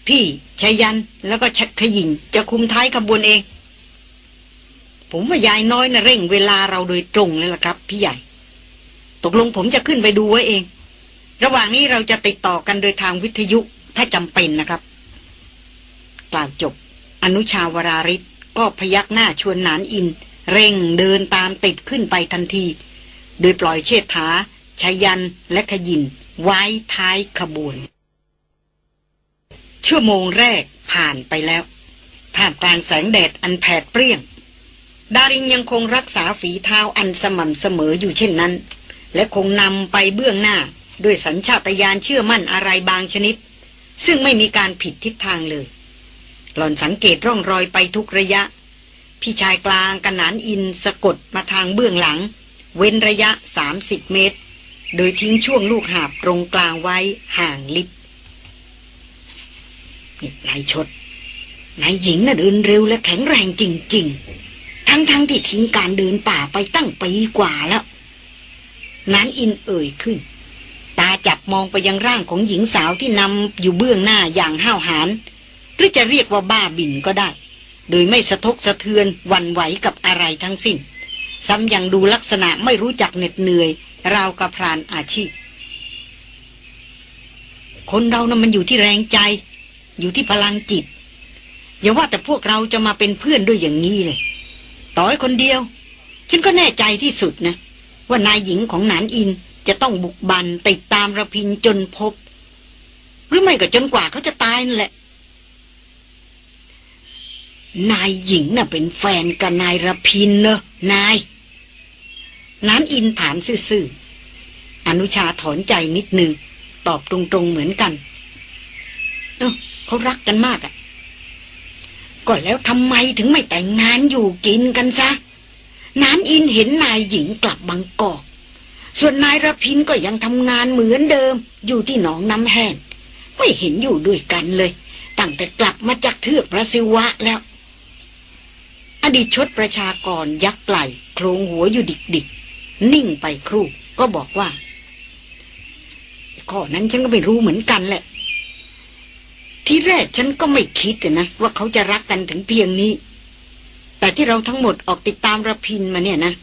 พี่ชายันแล้วก็ชักขยิงจะคุมท้ายขบวนเอง ผมว่ายายน้อยน่ะเร่งเวลาเราโดยตรงเลยล่ะครับ พี่ใหญ่ ตกลงผมจะขึ้นไปดูไว้เอง ระหว่างนี้เราจะติดต่อกันโดยทางวิทยุถ้าจำเป็นนะครับ กล่าวจบ อนุชาวราริศก็พยักหน้าชวนนานอิน เร่งเดินตามติดขึ้นไปทันที โดยปล่อยเชษฐาชายันและขยิน ไว้ท้ายขบวน ชั่วโมงแรกผ่านไปแล้วท่ามกลางแสงแดดอันแผดเปรี้ยง ดารินยังคงรักษาฝีเท้าอันสม่ำเสมออยู่เช่นนั้น และคงนำไปเบื้องหน้าด้วยสัญชาตญาณเชื่อมั่นอะไรบางชนิด ซึ่งไม่มีการผิดทิศทางเลย หล่อนสังเกตร่องรอยไปทุกระยะ พี่ชายกลางกระนานอินสะกดมาทางเบื้องหลัง เว้นระยะ 30 เมตร โดยทิ้งช่วงลูกหาบตรงกลางไว้ห่างลิบนี่นายชดนายหญิงน่ะเดินเร็วและแข็งแรงจริง ๆ ทั้งๆทที่ทิ้งการเดินป่าไปตั้งปีกว่าแล้ว นั้นอินเอ่ยขึ้น ตาจับมองไปยังร่างของหญิงสาวที่นำอยู่เบื้องหน้าอย่างห้าวหาญหรือจะเรียกว่าบ้าบินก็ได้ โดยไม่สะทกสะเทือนวันไหวกับอะไรทั้งสิ้น ซ้ำยังดูลักษณะไม่รู้จักเหน็ดเหนื่อย ราวกับพรานอาชีพ คนเรานะ่ะมันอยู่ที่แรงใจ อยู่ที่พลังจิต อย่าว่าแต่พวกเราจะมาเป็นเพื่อนด้วยอย่างนี้เลย ต่อให้คนเดียว ฉันก็แน่ใจที่สุดนะ ว่านายหญิงของหนานอินจะต้องบุกบันติดตามระพินจนพบ หรือไม่ก็จนกว่าเขาจะตายนั่นแหละ นายหญิงน่ะเป็นแฟนกับนายระพินเนอะนายนานอินถามซื่อๆอนุชาถอนใจนิดนึง ตอบตรงๆเหมือนกัน เออเขารักกันมากอะ่ะก็แล้วทำไมถึงไม่แต่งงานอยู่กินกันซะ นานอินเห็นนายหญิงกลับบางกอก ส่วนนายระพินก็ยังทำงานเหมือนเดิม อยู่ที่หนองน้ำแห้ง ไม่เห็นอยู่ด้วยกันเลย ตั้งแต่กลับมาจากเทือกพระศิวะแล้ว อดีตชดประชากรยักไหลโครงหัวอยู่ดิกดิกนิ่งไปครู่ก็บอกว่า ข้อนั้นฉันก็ไม่รู้เหมือนกันแหละ ที่แรกฉันก็ไม่คิดนะว่าเขาจะรักกันถึงเพียงนี้ แต่ที่เราทั้งหมดออกติดตามระพินมาเนี่ยนะ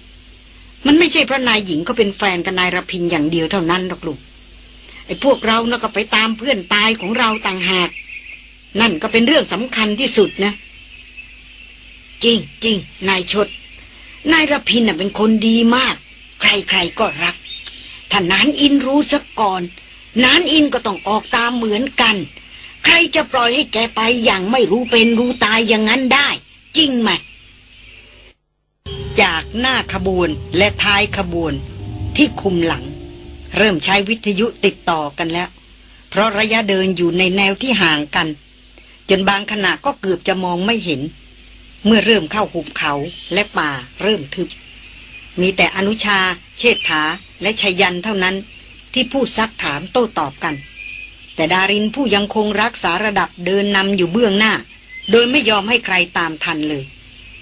มันไม่ใช่เพราะนายหญิงก็เป็นแฟนกับนายระพินอย่างเดียวเท่านั้นหรอกลูกไอ้พวกเรานะก็ไปตามเพื่อนตายของเราต่างหาก นั่นก็เป็นเรื่องสำคัญที่สุดนะ จริงจริงนายชด นายระพินน่ะเป็นคนดีมาก ใครๆก็รัก ถ้านานอินรู้ซะก่อน นานอินก็ต้องออกตามเหมือนกัน ใครจะปล่อยให้แกไปอย่างไม่รู้เป็นรู้ตายอย่างนั้นได้ จริงไหม จากหน้าขบวนและท้ายขบวน ที่คุมหลัง เริ่มใช้วิทยุติดต่อกันแล้ว เพราะระยะเดินอยู่ในแนวที่ห่างกัน จนบางขณะก็เกือบจะมองไม่เห็น เมื่อเริ่มเข้าหุบเขาและป่าเริ่มทึบ มีแต่อนุชา เชษฐาและชยันเท่านั้นที่พูดซักถามโต้ตอบกัน แต่ดารินผู้ยังคงรักษาระดับเดินนำอยู่เบื้องหน้า โดยไม่ยอมให้ใครตามทันเลย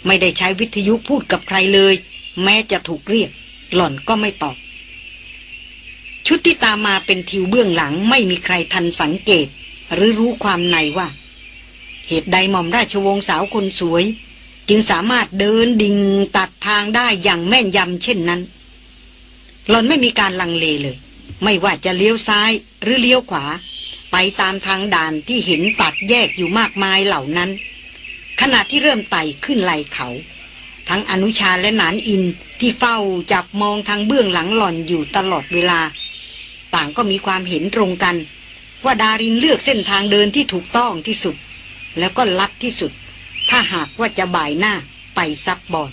ไม่ได้ใช้วิทยุพูดกับใครเลย แม้จะถูกเรียก หล่อนก็ไม่ตอบ ชุดที่ตามมาเป็นทิวเบื้องหลังไม่มีใครทันสังเกต หรือรู้ความในว่า เหตุใดหม่อมราชวงศ์สาวคนสวย จึงสามารถเดินดิ่งตัดทางได้อย่างแม่นยำเช่นนั้น หล่อนไม่มีการลังเลเลย ไม่ว่าจะเลี้ยวซ้ายหรือเลี้ยวขวา ไปตามทางด่านที่เห็นตัดแยกอยู่มากมายเหล่านั้น ขณะที่เริ่มไต่ขึ้นไหลเขา ทั้งอนุชาและนานอินที่เฝ้าจับมองทางเบื้องหลังหล่อนอยู่ตลอดเวลา ต่างก็มีความเห็นตรงกัน ว่าดารินเลือกเส้นทางเดินที่ถูกต้องที่สุด แล้วก็ลัดที่สุด ถ้าหากว่าจะบ่ายหน้าไปซับบอน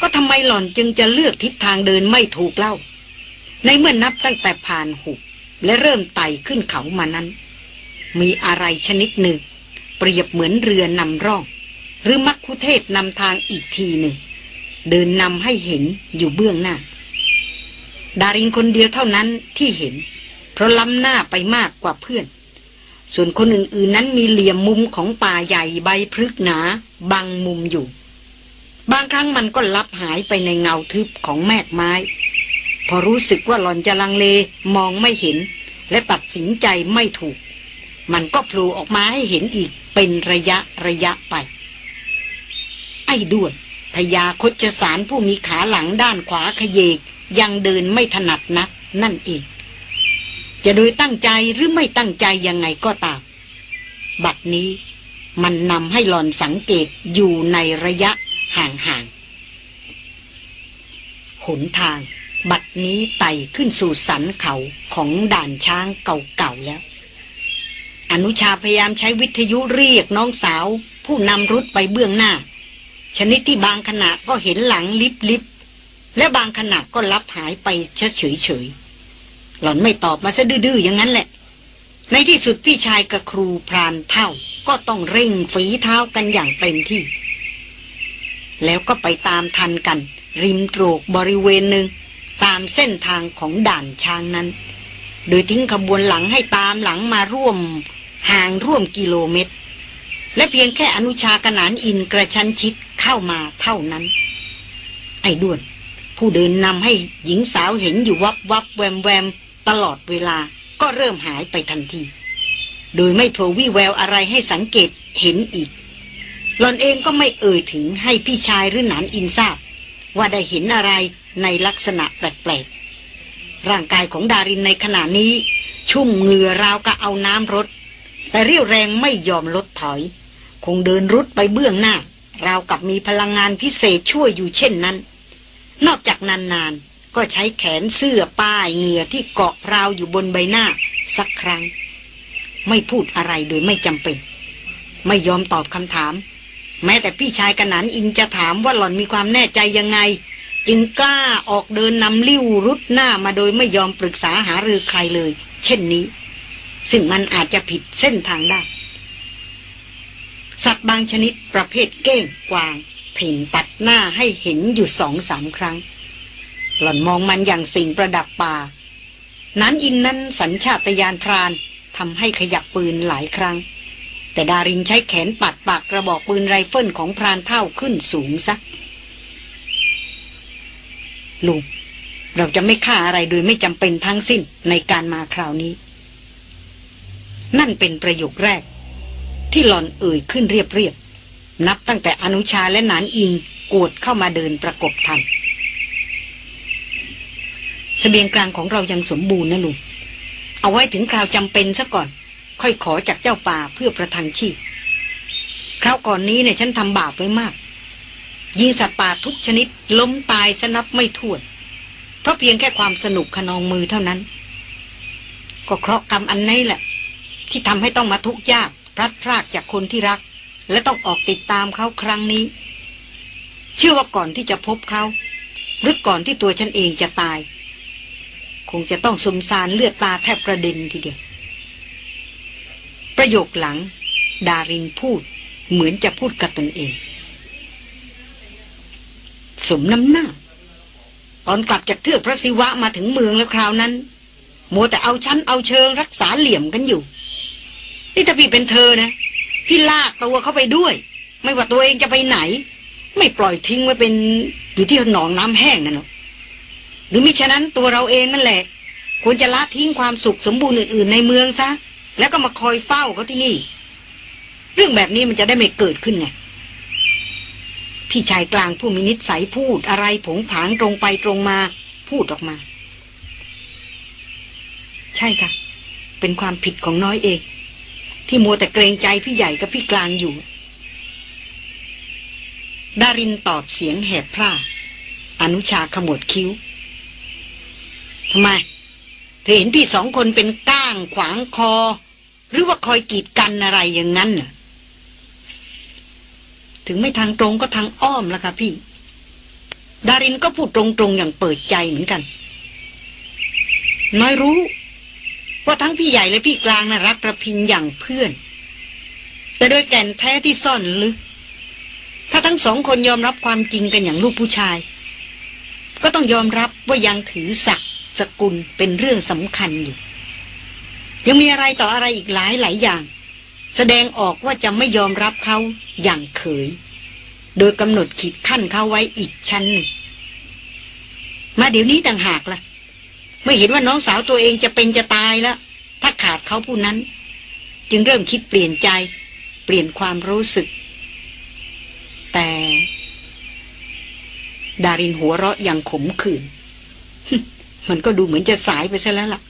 ก็ทำไมหล่อนจึงจะเลือกทิศทางเดินไม่ถูกเล่า ในเมื่อนับตั้งแต่ผ่านหุบและเริ่มไต่ขึ้นเขามานั้น มีอะไรชนิดหนึ่ง เปรียบเหมือนเรือนำร่อง หรือมักคุเทศนำทางอีกทีหนึ่ง เดินนำให้เห็นอยู่เบื้องหน้า ดารินคนเดียวเท่านั้นที่เห็น เพราะล้ำหน้าไปมากกว่าเพื่อน ส่วนคนอื่นๆนั้นมีเหลี่ยมมุมของป่าใหญ่ใบพฤกหนาบังมุมอยู่ บางครั้งมันก็ลับหายไปในเงาทึบของแมกไม้ พอรู้สึกว่าหล่อนจะลังเลมองไม่เห็น และตัดสินใจไม่ถูก มันก็โผล่ออกมาให้เห็นอีก เป็นระยะระยะไป ไอ้ด้วนพญาคจสารผู้มีขาหลังด้านขวาขยเยก ยังเดินไม่ถนัดนักนั่นเอง จะโดยตั้งใจหรือไม่ตั้งใจยังไงก็ตาม บัดนี้มันนำให้หลอนสังเกตอยู่ในระยะห่างๆหนทาง บัดนี้ไต่ขึ้นสู่สันเขาของด่านช้างเก่าๆแล้ว อนุชาพยายามใช้วิทยุเรียกน้องสาว ผู้นำรุดไปเบื้องหน้า ชนิดที่บางขณะก็เห็นหลังลิบลิบและบางขณะก็ลับหายไปเฉยเฉยหล่อนไม่ตอบมาซะดื้อๆอย่างนั้นแหละ ในที่สุดพี่ชายกับครูพรานเท่าก็ต้องเร่งฝีเท้ากันอย่างเต็มที่ แล้วก็ไปตามทันกัน ริมโตรกบริเวณหนึ่งตามเส้นทางของด่านช้างนั้น โดยทิ้งขบวนหลังให้ตามหลังมาร่วม ห่างร่วมกิโลเมตร และเพียงแค่อนุชากนานอินกระชั้นชิดเข้ามาเท่านั้น ไอ้ด้วน ผู้เดินนำให้หญิงสาวเห็นอยู่วับวับแวมแวมตลอดเวลาก็เริ่มหายไปทันที โดยไม่โผล่วี่แววอะไรให้สังเกตเห็นอีกหลอนเองก็ไม่เอ่ยถึงให้พี่ชายหรือหนานอินทราบ ว่าได้เห็นอะไรในลักษณะแปลกๆร่างกายของดารินในขณะนี้ ชุ่มเหงื่อราวกับเอาน้ำรด แต่เรี่ยวแรงไม่ยอมลดถอย คงเดินรุดไปเบื้องหน้า ราวกับมีพลังงานพิเศษช่วยอยู่เช่นนั้น นอกจากนานๆ ก็ใช้แขนเสื้อป้ายเหงื่อที่เกาะราวอยู่บนใบหน้า สักครั้ง ไม่พูดอะไรโดยไม่จำเป็น ไม่ยอมตอบคำถาม แม้แต่พี่ชายกระนันอินจะถามว่าหล่อนมีความแน่ใจยังไง จึงกล้าออกเดินนำลิ้วรุดหน้ามาโดยไม่ยอมปรึกษาหารือใครเลย เช่นนี้ ซึ่งมันอาจจะผิดเส้นทางได้ สัตว์บางชนิดประเภทเก้งกวางแพเพ่นตัดหน้าให้เห็นอยู่สองสามครั้ง หล่อนมองมันอย่างสิ่งประดับป่า นั้นอินนั้นสัญชาตญาณพรานทำให้ขยับปืนหลายครั้ง แต่ดารินใช้แขนปัดปากกระบอกปืนไรเฟิลของพรานเท่าขึ้นสูงซักลุงเราจะไม่ฆ่าอะไรโดยไม่จำเป็นทั้งสิ้นในการมาคราวนี้ นั่นเป็นประโยคแรก ที่หลอนเอ่ยขึ้นเรียบๆนับตั้งแต่อนุชาและนานอิงกวดเข้ามาเดินประกบทันสเสบียงกลางของเรายังสมบูรณ์นะลุง เอาไว้ถึงคราวจำเป็นซะก่อน ค่อยขอจากเจ้าป่าเพื่อประทังชีพ คราวก่อนนี้เนี่ยฉันทำบาปไว้มาก ยิงสัตว์ป่าทุกชนิดล้มตายสนับไม่ถ้วน เพราะเพียงแค่ความสนุกขนองมือเท่านั้น ก็เคราะห์กรรมอันนี้แหละ ที่ทำให้ต้องมาทุกข์ยากพลัดพรากจากคนที่รัก และต้องออกติดตามเขาครั้งนี้ เชื่อว่าก่อนที่จะพบเขา หรือก่อนที่ตัวฉันเองจะตาย คงจะต้องสมสารเลือดตาแทบกระเด็นทีเดียว ประโยคหลัง ดารินพูดเหมือนจะพูดกับตนเอง สมน้ำหน้า ตอนกลับจากเทือกพระศิวะมาถึงเมืองแล้วคราวนั้น โมแต่เอาชั้นเอาเชิงรักษาเหลี่ยมกันอยู่ นี่ถ้าพี่เป็นเธอนะ พี่ลากตัวเข้าไปด้วย ไม่ว่าตัวเองจะไปไหน ไม่ปล่อยทิ้งไว้เป็นอยู่ที่หนองน้ำแห้งนั่นหรอกหรือมิฉะนั้นตัวเราเองนั่นแหละ ควรจะละทิ้งความสุขสมบูรณ์อื่นๆในเมืองซะ แล้วก็มาคอยเฝ้าเขาที่นี่ เรื่องแบบนี้มันจะได้ไม่เกิดขึ้นไงพี่ชายกลางผู้มีนิสัยพูดอะไรผงผางตรงไปตรงมา พูดออกมา ใช่ค่ะ เป็นความผิดของน้อยเอง ที่มัวแต่เกรงใจพี่ใหญ่กับพี่กลางอยู่ ดารินตอบเสียงแหบพร่า อนุชาขมวดคิ้วทำไม เธอเห็นพี่สองคนเป็นก้างขวางคอ หรือว่าคอยกีดกันอะไรอย่างนั้นน่ะ ถึงไม่ทางตรงก็ทางอ้อมแล้วค่ะพี่ ดารินก็พูดตรงๆอย่างเปิดใจเหมือนกัน น้อยรู้ ว่าทั้งพี่ใหญ่และพี่กลางนะ่ะรักระพินอย่างเพื่อน แต่โดยแก่นแท้ที่ซ่อนลึก ถ้าทั้งสองคนยอมรับความจริงกันอย่างลูกผู้ชาย ก็ต้องยอมรับว่ายังถือศักดิ์สกุลเป็นเรื่องสำคัญอยู่ ยังมีอะไรต่ออะไรอีกหลายหลายอย่าง แสดงออกว่าจะไม่ยอมรับเขาอย่างเขย โดยกำหนดขีดขั้นเขาไว้อีกชั้นหนึ่งมาเดี๋ยวนี้ต่างหากละ่ะ เมื่อเห็นว่าน้องสาวตัวเองจะเป็นจะตาย แล้ว ถ้าขาดเขาผู้นั้น จึงเริ่มคิดเปลี่ยนใจ เปลี่ยนความรู้สึก แต่ ดารินหัวเราะอย่างขมขื่นมันก็ดูเหมือนจะสายไปซะแล้วล่ะ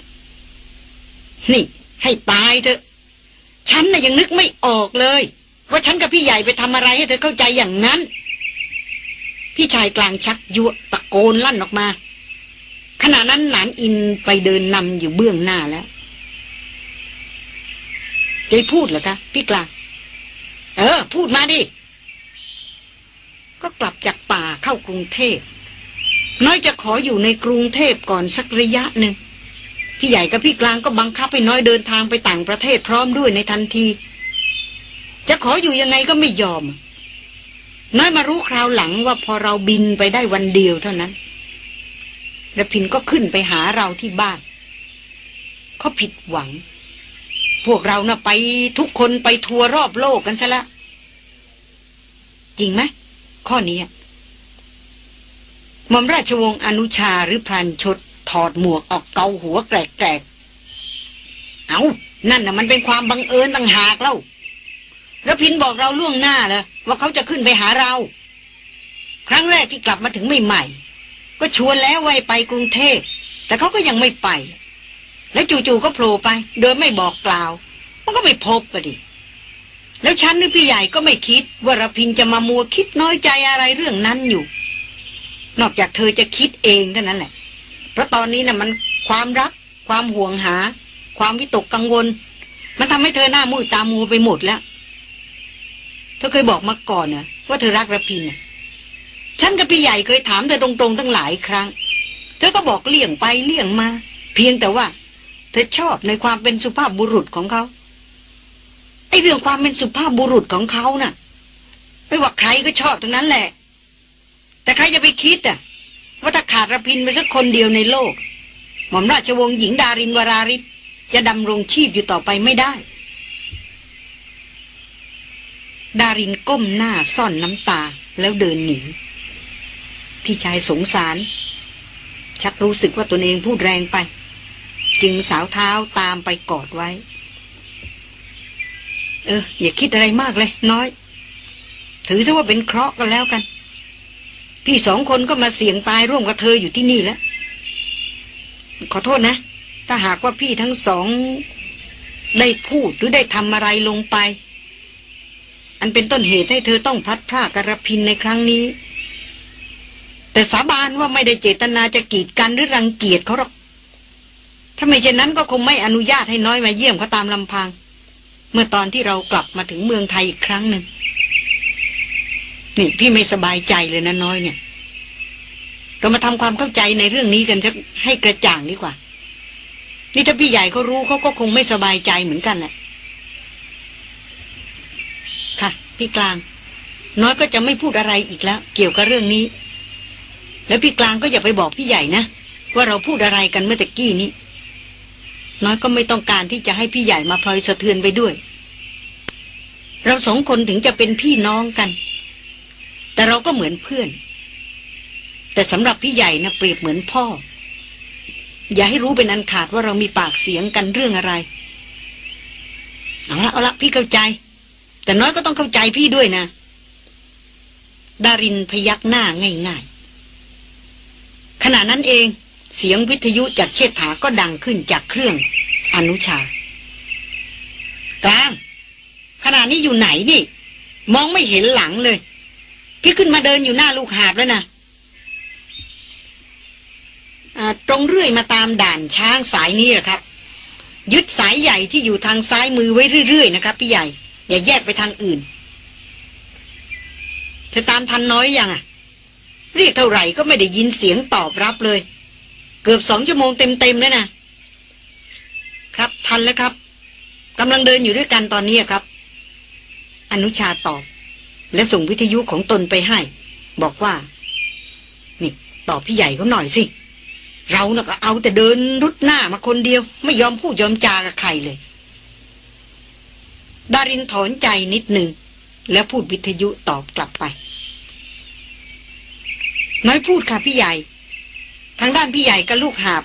นี่ ให้ตายเถอะ ฉันน่ะยังนึกไม่ออกเลย ว่าฉันกับพี่ใหญ่ไปทำอะไรให้เธอเข้าใจอย่างนั้น พี่ชายกลางชักยั่วตะโกนลั่นออกมา ขณะนั้นหนานอินไปเดินนำอยู่เบื้องหน้าแล้วจะพูดเหรอคะพี่กลางเออ พูดมาดิ ก็กลับจากป่าเข้ากรุงเทพ น้อยจะขออยู่ในกรุงเทพก่อนสักระยะหนึ่ง พี่ใหญ่กับพี่กลางก็บังคับให้น้อยเดินทางไปต่างประเทศพร้อมด้วยในทันที จะขออยู่ยังไงก็ไม่ยอม น้อยมารู้คราวหลังว่าพอเราบินไปได้วันเดียวเท่านั้น ระพินก็ขึ้นไปหาเราที่บ้านเขาผิดหวัง พวกเรานะ่ะไปทุกคนไปทัวร์รอบโลกกันซะละ จริงไหมข้อนี้หม่อมราชวงศ์อนุชาหรือพรานชดถอดหมวกออกเกาหัวแกรกๆ เอา นั่นน่ะมันเป็นความบังเอิญต่างหากเล่าระพินบอกเราล่วงหน้าเลยว่าเขาจะขึ้นไปหาเรา ครั้งแรกที่กลับมาถึงใหม่ๆ ก็ชวนแล้วไว้ไปกรุงเทพ แต่เขาก็ยังไม่ไป แล้วจู่ๆก็โผล่ไป โดยไม่บอกกล่าว มันก็ไม่พบปะดิ แล้วฉันหรือพี่ใหญ่ก็ไม่คิด ว่ารพินจะมามัวคิดน้อยใจอะไรเรื่องนั้นอยู่ นอกจากเธอจะคิดเองเท่านั้นแหละ เพราะตอนนี้นะ่ะมันความรัก ความห่วงหา ความวิตกกังวล มันทำให้เธอหน้ามืดตามัวไปหมดแล้ว เธอเคยบอกมาก่อนนะว่าเธอรักระพินนะ ฉันกับพี่ใหญ่เคยถามเธอตรงๆตั้งหลายครั้ง เธอก็บอกเลี่ยงไปเลี่ยงมา เพียงแต่ว่า เธอชอบในความเป็นสุภาพบุรุษของเขาไอ้เรื่องความเป็นสุภาพบุรุษของเขานะ่ะ ไม่ว่าใครก็ชอบทั้งนั้นแหละ แต่ใครจะไปคิดอะ ว่าถ้าขาดระพินไปสักคนเดียวในโลก หม่อมราชวงศ์หญิงดารินวราริศจะดำรงชีพอยู่ต่อไปไม่ได้ ดารินก้มหน้าซ่อนน้ำตาแล้วเดินหนี พี่ชายสงสาร ชักรู้สึกว่าตนเองพูดแรงไป จึงสาวเท้าตามไปกอดไว้ เออ อย่าคิดอะไรมากเลย น้อย ถือซะว่าเป็นเคราะห์กันแล้วกัน พี่สองคนก็มาเสี่ยงตายร่วมกับเธออยู่ที่นี่แล้วขอโทษนะ ถ้าหากว่าพี่ทั้งสองได้พูดหรือได้ทำอะไรลงไป อันเป็นต้นเหตุให้เธอต้องพลัดพรากกระพินในครั้งนี้ แต่สาบานว่าไม่ได้เจตนาจะกีดกันหรือรังเกียจเขาหรอก ถ้าไม่เช่นนั้นก็คงไม่อนุญาตให้น้อยมาเยี่ยมเขาตามลำพัง เมื่อตอนที่เรากลับมาถึงเมืองไทยอีกครั้งหนึ่ง นี่พี่ไม่สบายใจเลยนะน้อยเนี่ย เรามาทำความเข้าใจในเรื่องนี้กันจะให้กระจ่างดีกว่า นี่ถ้าพี่ใหญ่เขารู้เขาก็คงไม่สบายใจเหมือนกันแหละค่ะ พี่กลาง น้อยก็จะไม่พูดอะไรอีกแล้ว เกี่ยวกับเรื่องนี้ แล้วพี่กลางก็อย่าไปบอกพี่ใหญ่นะ ว่าเราพูดอะไรกันเมื่อตะกี้นี้ น้อยก็ไม่ต้องการที่จะให้พี่ใหญ่มาพลอยสะเทือนไปด้วย เราสองคนถึงจะเป็นพี่น้องกัน แต่เราก็เหมือนเพื่อน แต่สำหรับพี่ใหญ่นะเปรียบเหมือนพ่อ อย่าให้รู้เป็นอันขาดว่าเรามีปากเสียงกันเรื่องอะไรเอาละเอาละพี่เข้าใจ แต่น้อยก็ต้องเข้าใจพี่ด้วยนะ ดารินพยักหน้าง่ายๆ ขณะนั้นเองเสียงวิทยุจากเชษฐาก็ดังขึ้นจากเครื่องอนุชากลางขณะนี้อยู่ไหนนี่ มองไม่เห็นหลังเลย พี่ขึ้นมาเดินอยู่หน้าลูกหาบแล้วนะตรงเรื่อยมาตามด่านช้างสายนี้ครับ ยึดสายใหญ่ที่อยู่ทางซ้ายมือไว้เรื่อยๆนะครับ พี่ใหญ่ อย่าแยกไปทางอื่น เธอตามทันน้อยยังอะ เรียกเท่าไหร่ก็ไม่ได้ยินเสียงตอบรับเลย เกือบสองชั่วโมงเต็มๆแล้วนะ ครับทันแล้วครับกำลังเดินอยู่ด้วยกันตอนนี้ครับ อนุชาตอบ และส่งวิทยุของตนไปให้ บอกว่า นี่ตอบพี่ใหญ่เขาหน่อยสิ เราน่ะก็เอาแต่เดินรุดหน้ามาคนเดียว ไม่ยอมพูดยอมจากับใครเลย ดารินถอนใจนิดหนึ่งแล้วพูดวิทยุตอบกลับไป น้อยพูดค่ะพี่ใหญ่ ทางด้านพี่ใหญ่กับลูกหาบ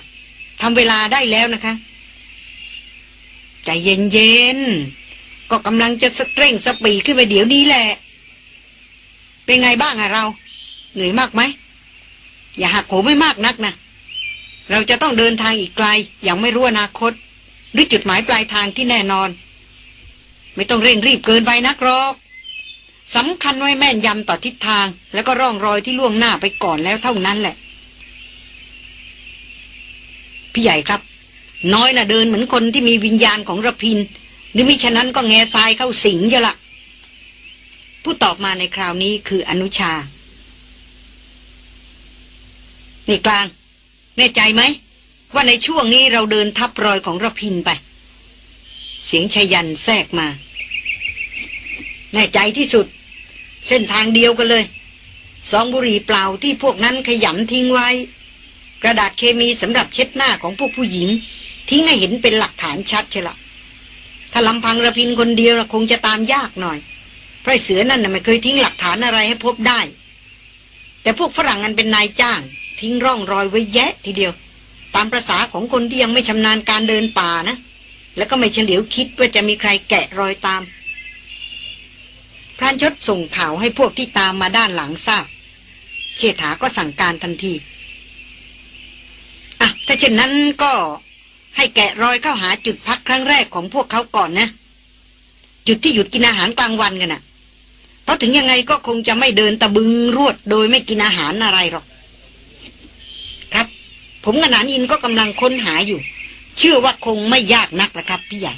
ทำเวลาได้แล้วนะคะ ใจเย็นๆ ก็กำลังจะสเตร่งสปีขึ้นไปเดี๋ยวนี้แหละ เป็นไงบ้างอะเรา เหนื่อยมากไหม อย่าหักโหไม่มากนักนะ เราจะต้องเดินทางอีกไกล อย่างไม่รู้อนาคต หรือจุดหมายปลายทางที่แน่นอน ไม่ต้องเร่งรีบเกินไปนักหรอก สำคัญไว้แม่นยำต่อทิศทาง แล้วก็ร่องรอยที่ล่วงหน้าไปก่อนแล้วเท่านั้นแหละ พี่ใหญ่ครับ น้อยนะ่ะเดินเหมือนคนที่มีวิญญาณของระพิน หรือมิฉะนั้นก็แง่ทรายเข้าสิงจะละผู้ตอบมาในคราวนี้คืออนุชา นี่กลาง แน่ใจไหม ว่าในช่วงนี้เราเดินทับรอยของระพินไป เสียงชายันแทรกมา แน่ใจที่สุด เส้นทางเดียวกันเลย สองบุหรี่เปล่าที่พวกนั้นขยำทิ้งไว้ กระดาษเคมีสำหรับเช็ดหน้าของพวกผู้หญิง ทิ้งให้เห็นเป็นหลักฐานชัดเชละถ้าลำพังระพินคนเดียวคงจะตามยากหน่อยเพราะเสือนั่นน่ะไม่เคยทิ้งหลักฐานอะไรให้พบได้ แต่พวกฝรั่งนั้นเป็นนายจ้าง ทิ้งร่องรอยไว้แยะทีเดียว ตามประษาของคนที่ยังไม่ชำนาญการเดินป่านะ แล้วก็ไม่เฉลียวคิดว่าจะมีใครแกะรอยตาม พรานชดส่งข่าวให้พวกที่ตามมาด้านหลังทราบ เชษฐาก็สั่งการทันที อะ ถ้าเช่นนั้นก็ให้แกะรอยเข้าหาจุดพักครั้งแรกของพวกเขาก่อนนะ จุดที่หยุดกินอาหารกลางวันกันนะ่ะ เพราะถึงยังไงก็คงจะไม่เดินตะบึงรวดโดยไม่กินอาหารอะไรหรอก ครับ ผมกับนานอินก็กำลังค้นหาอยู่ เชื่อว่าคงไม่ยากนักนะครับพี่ใหญ่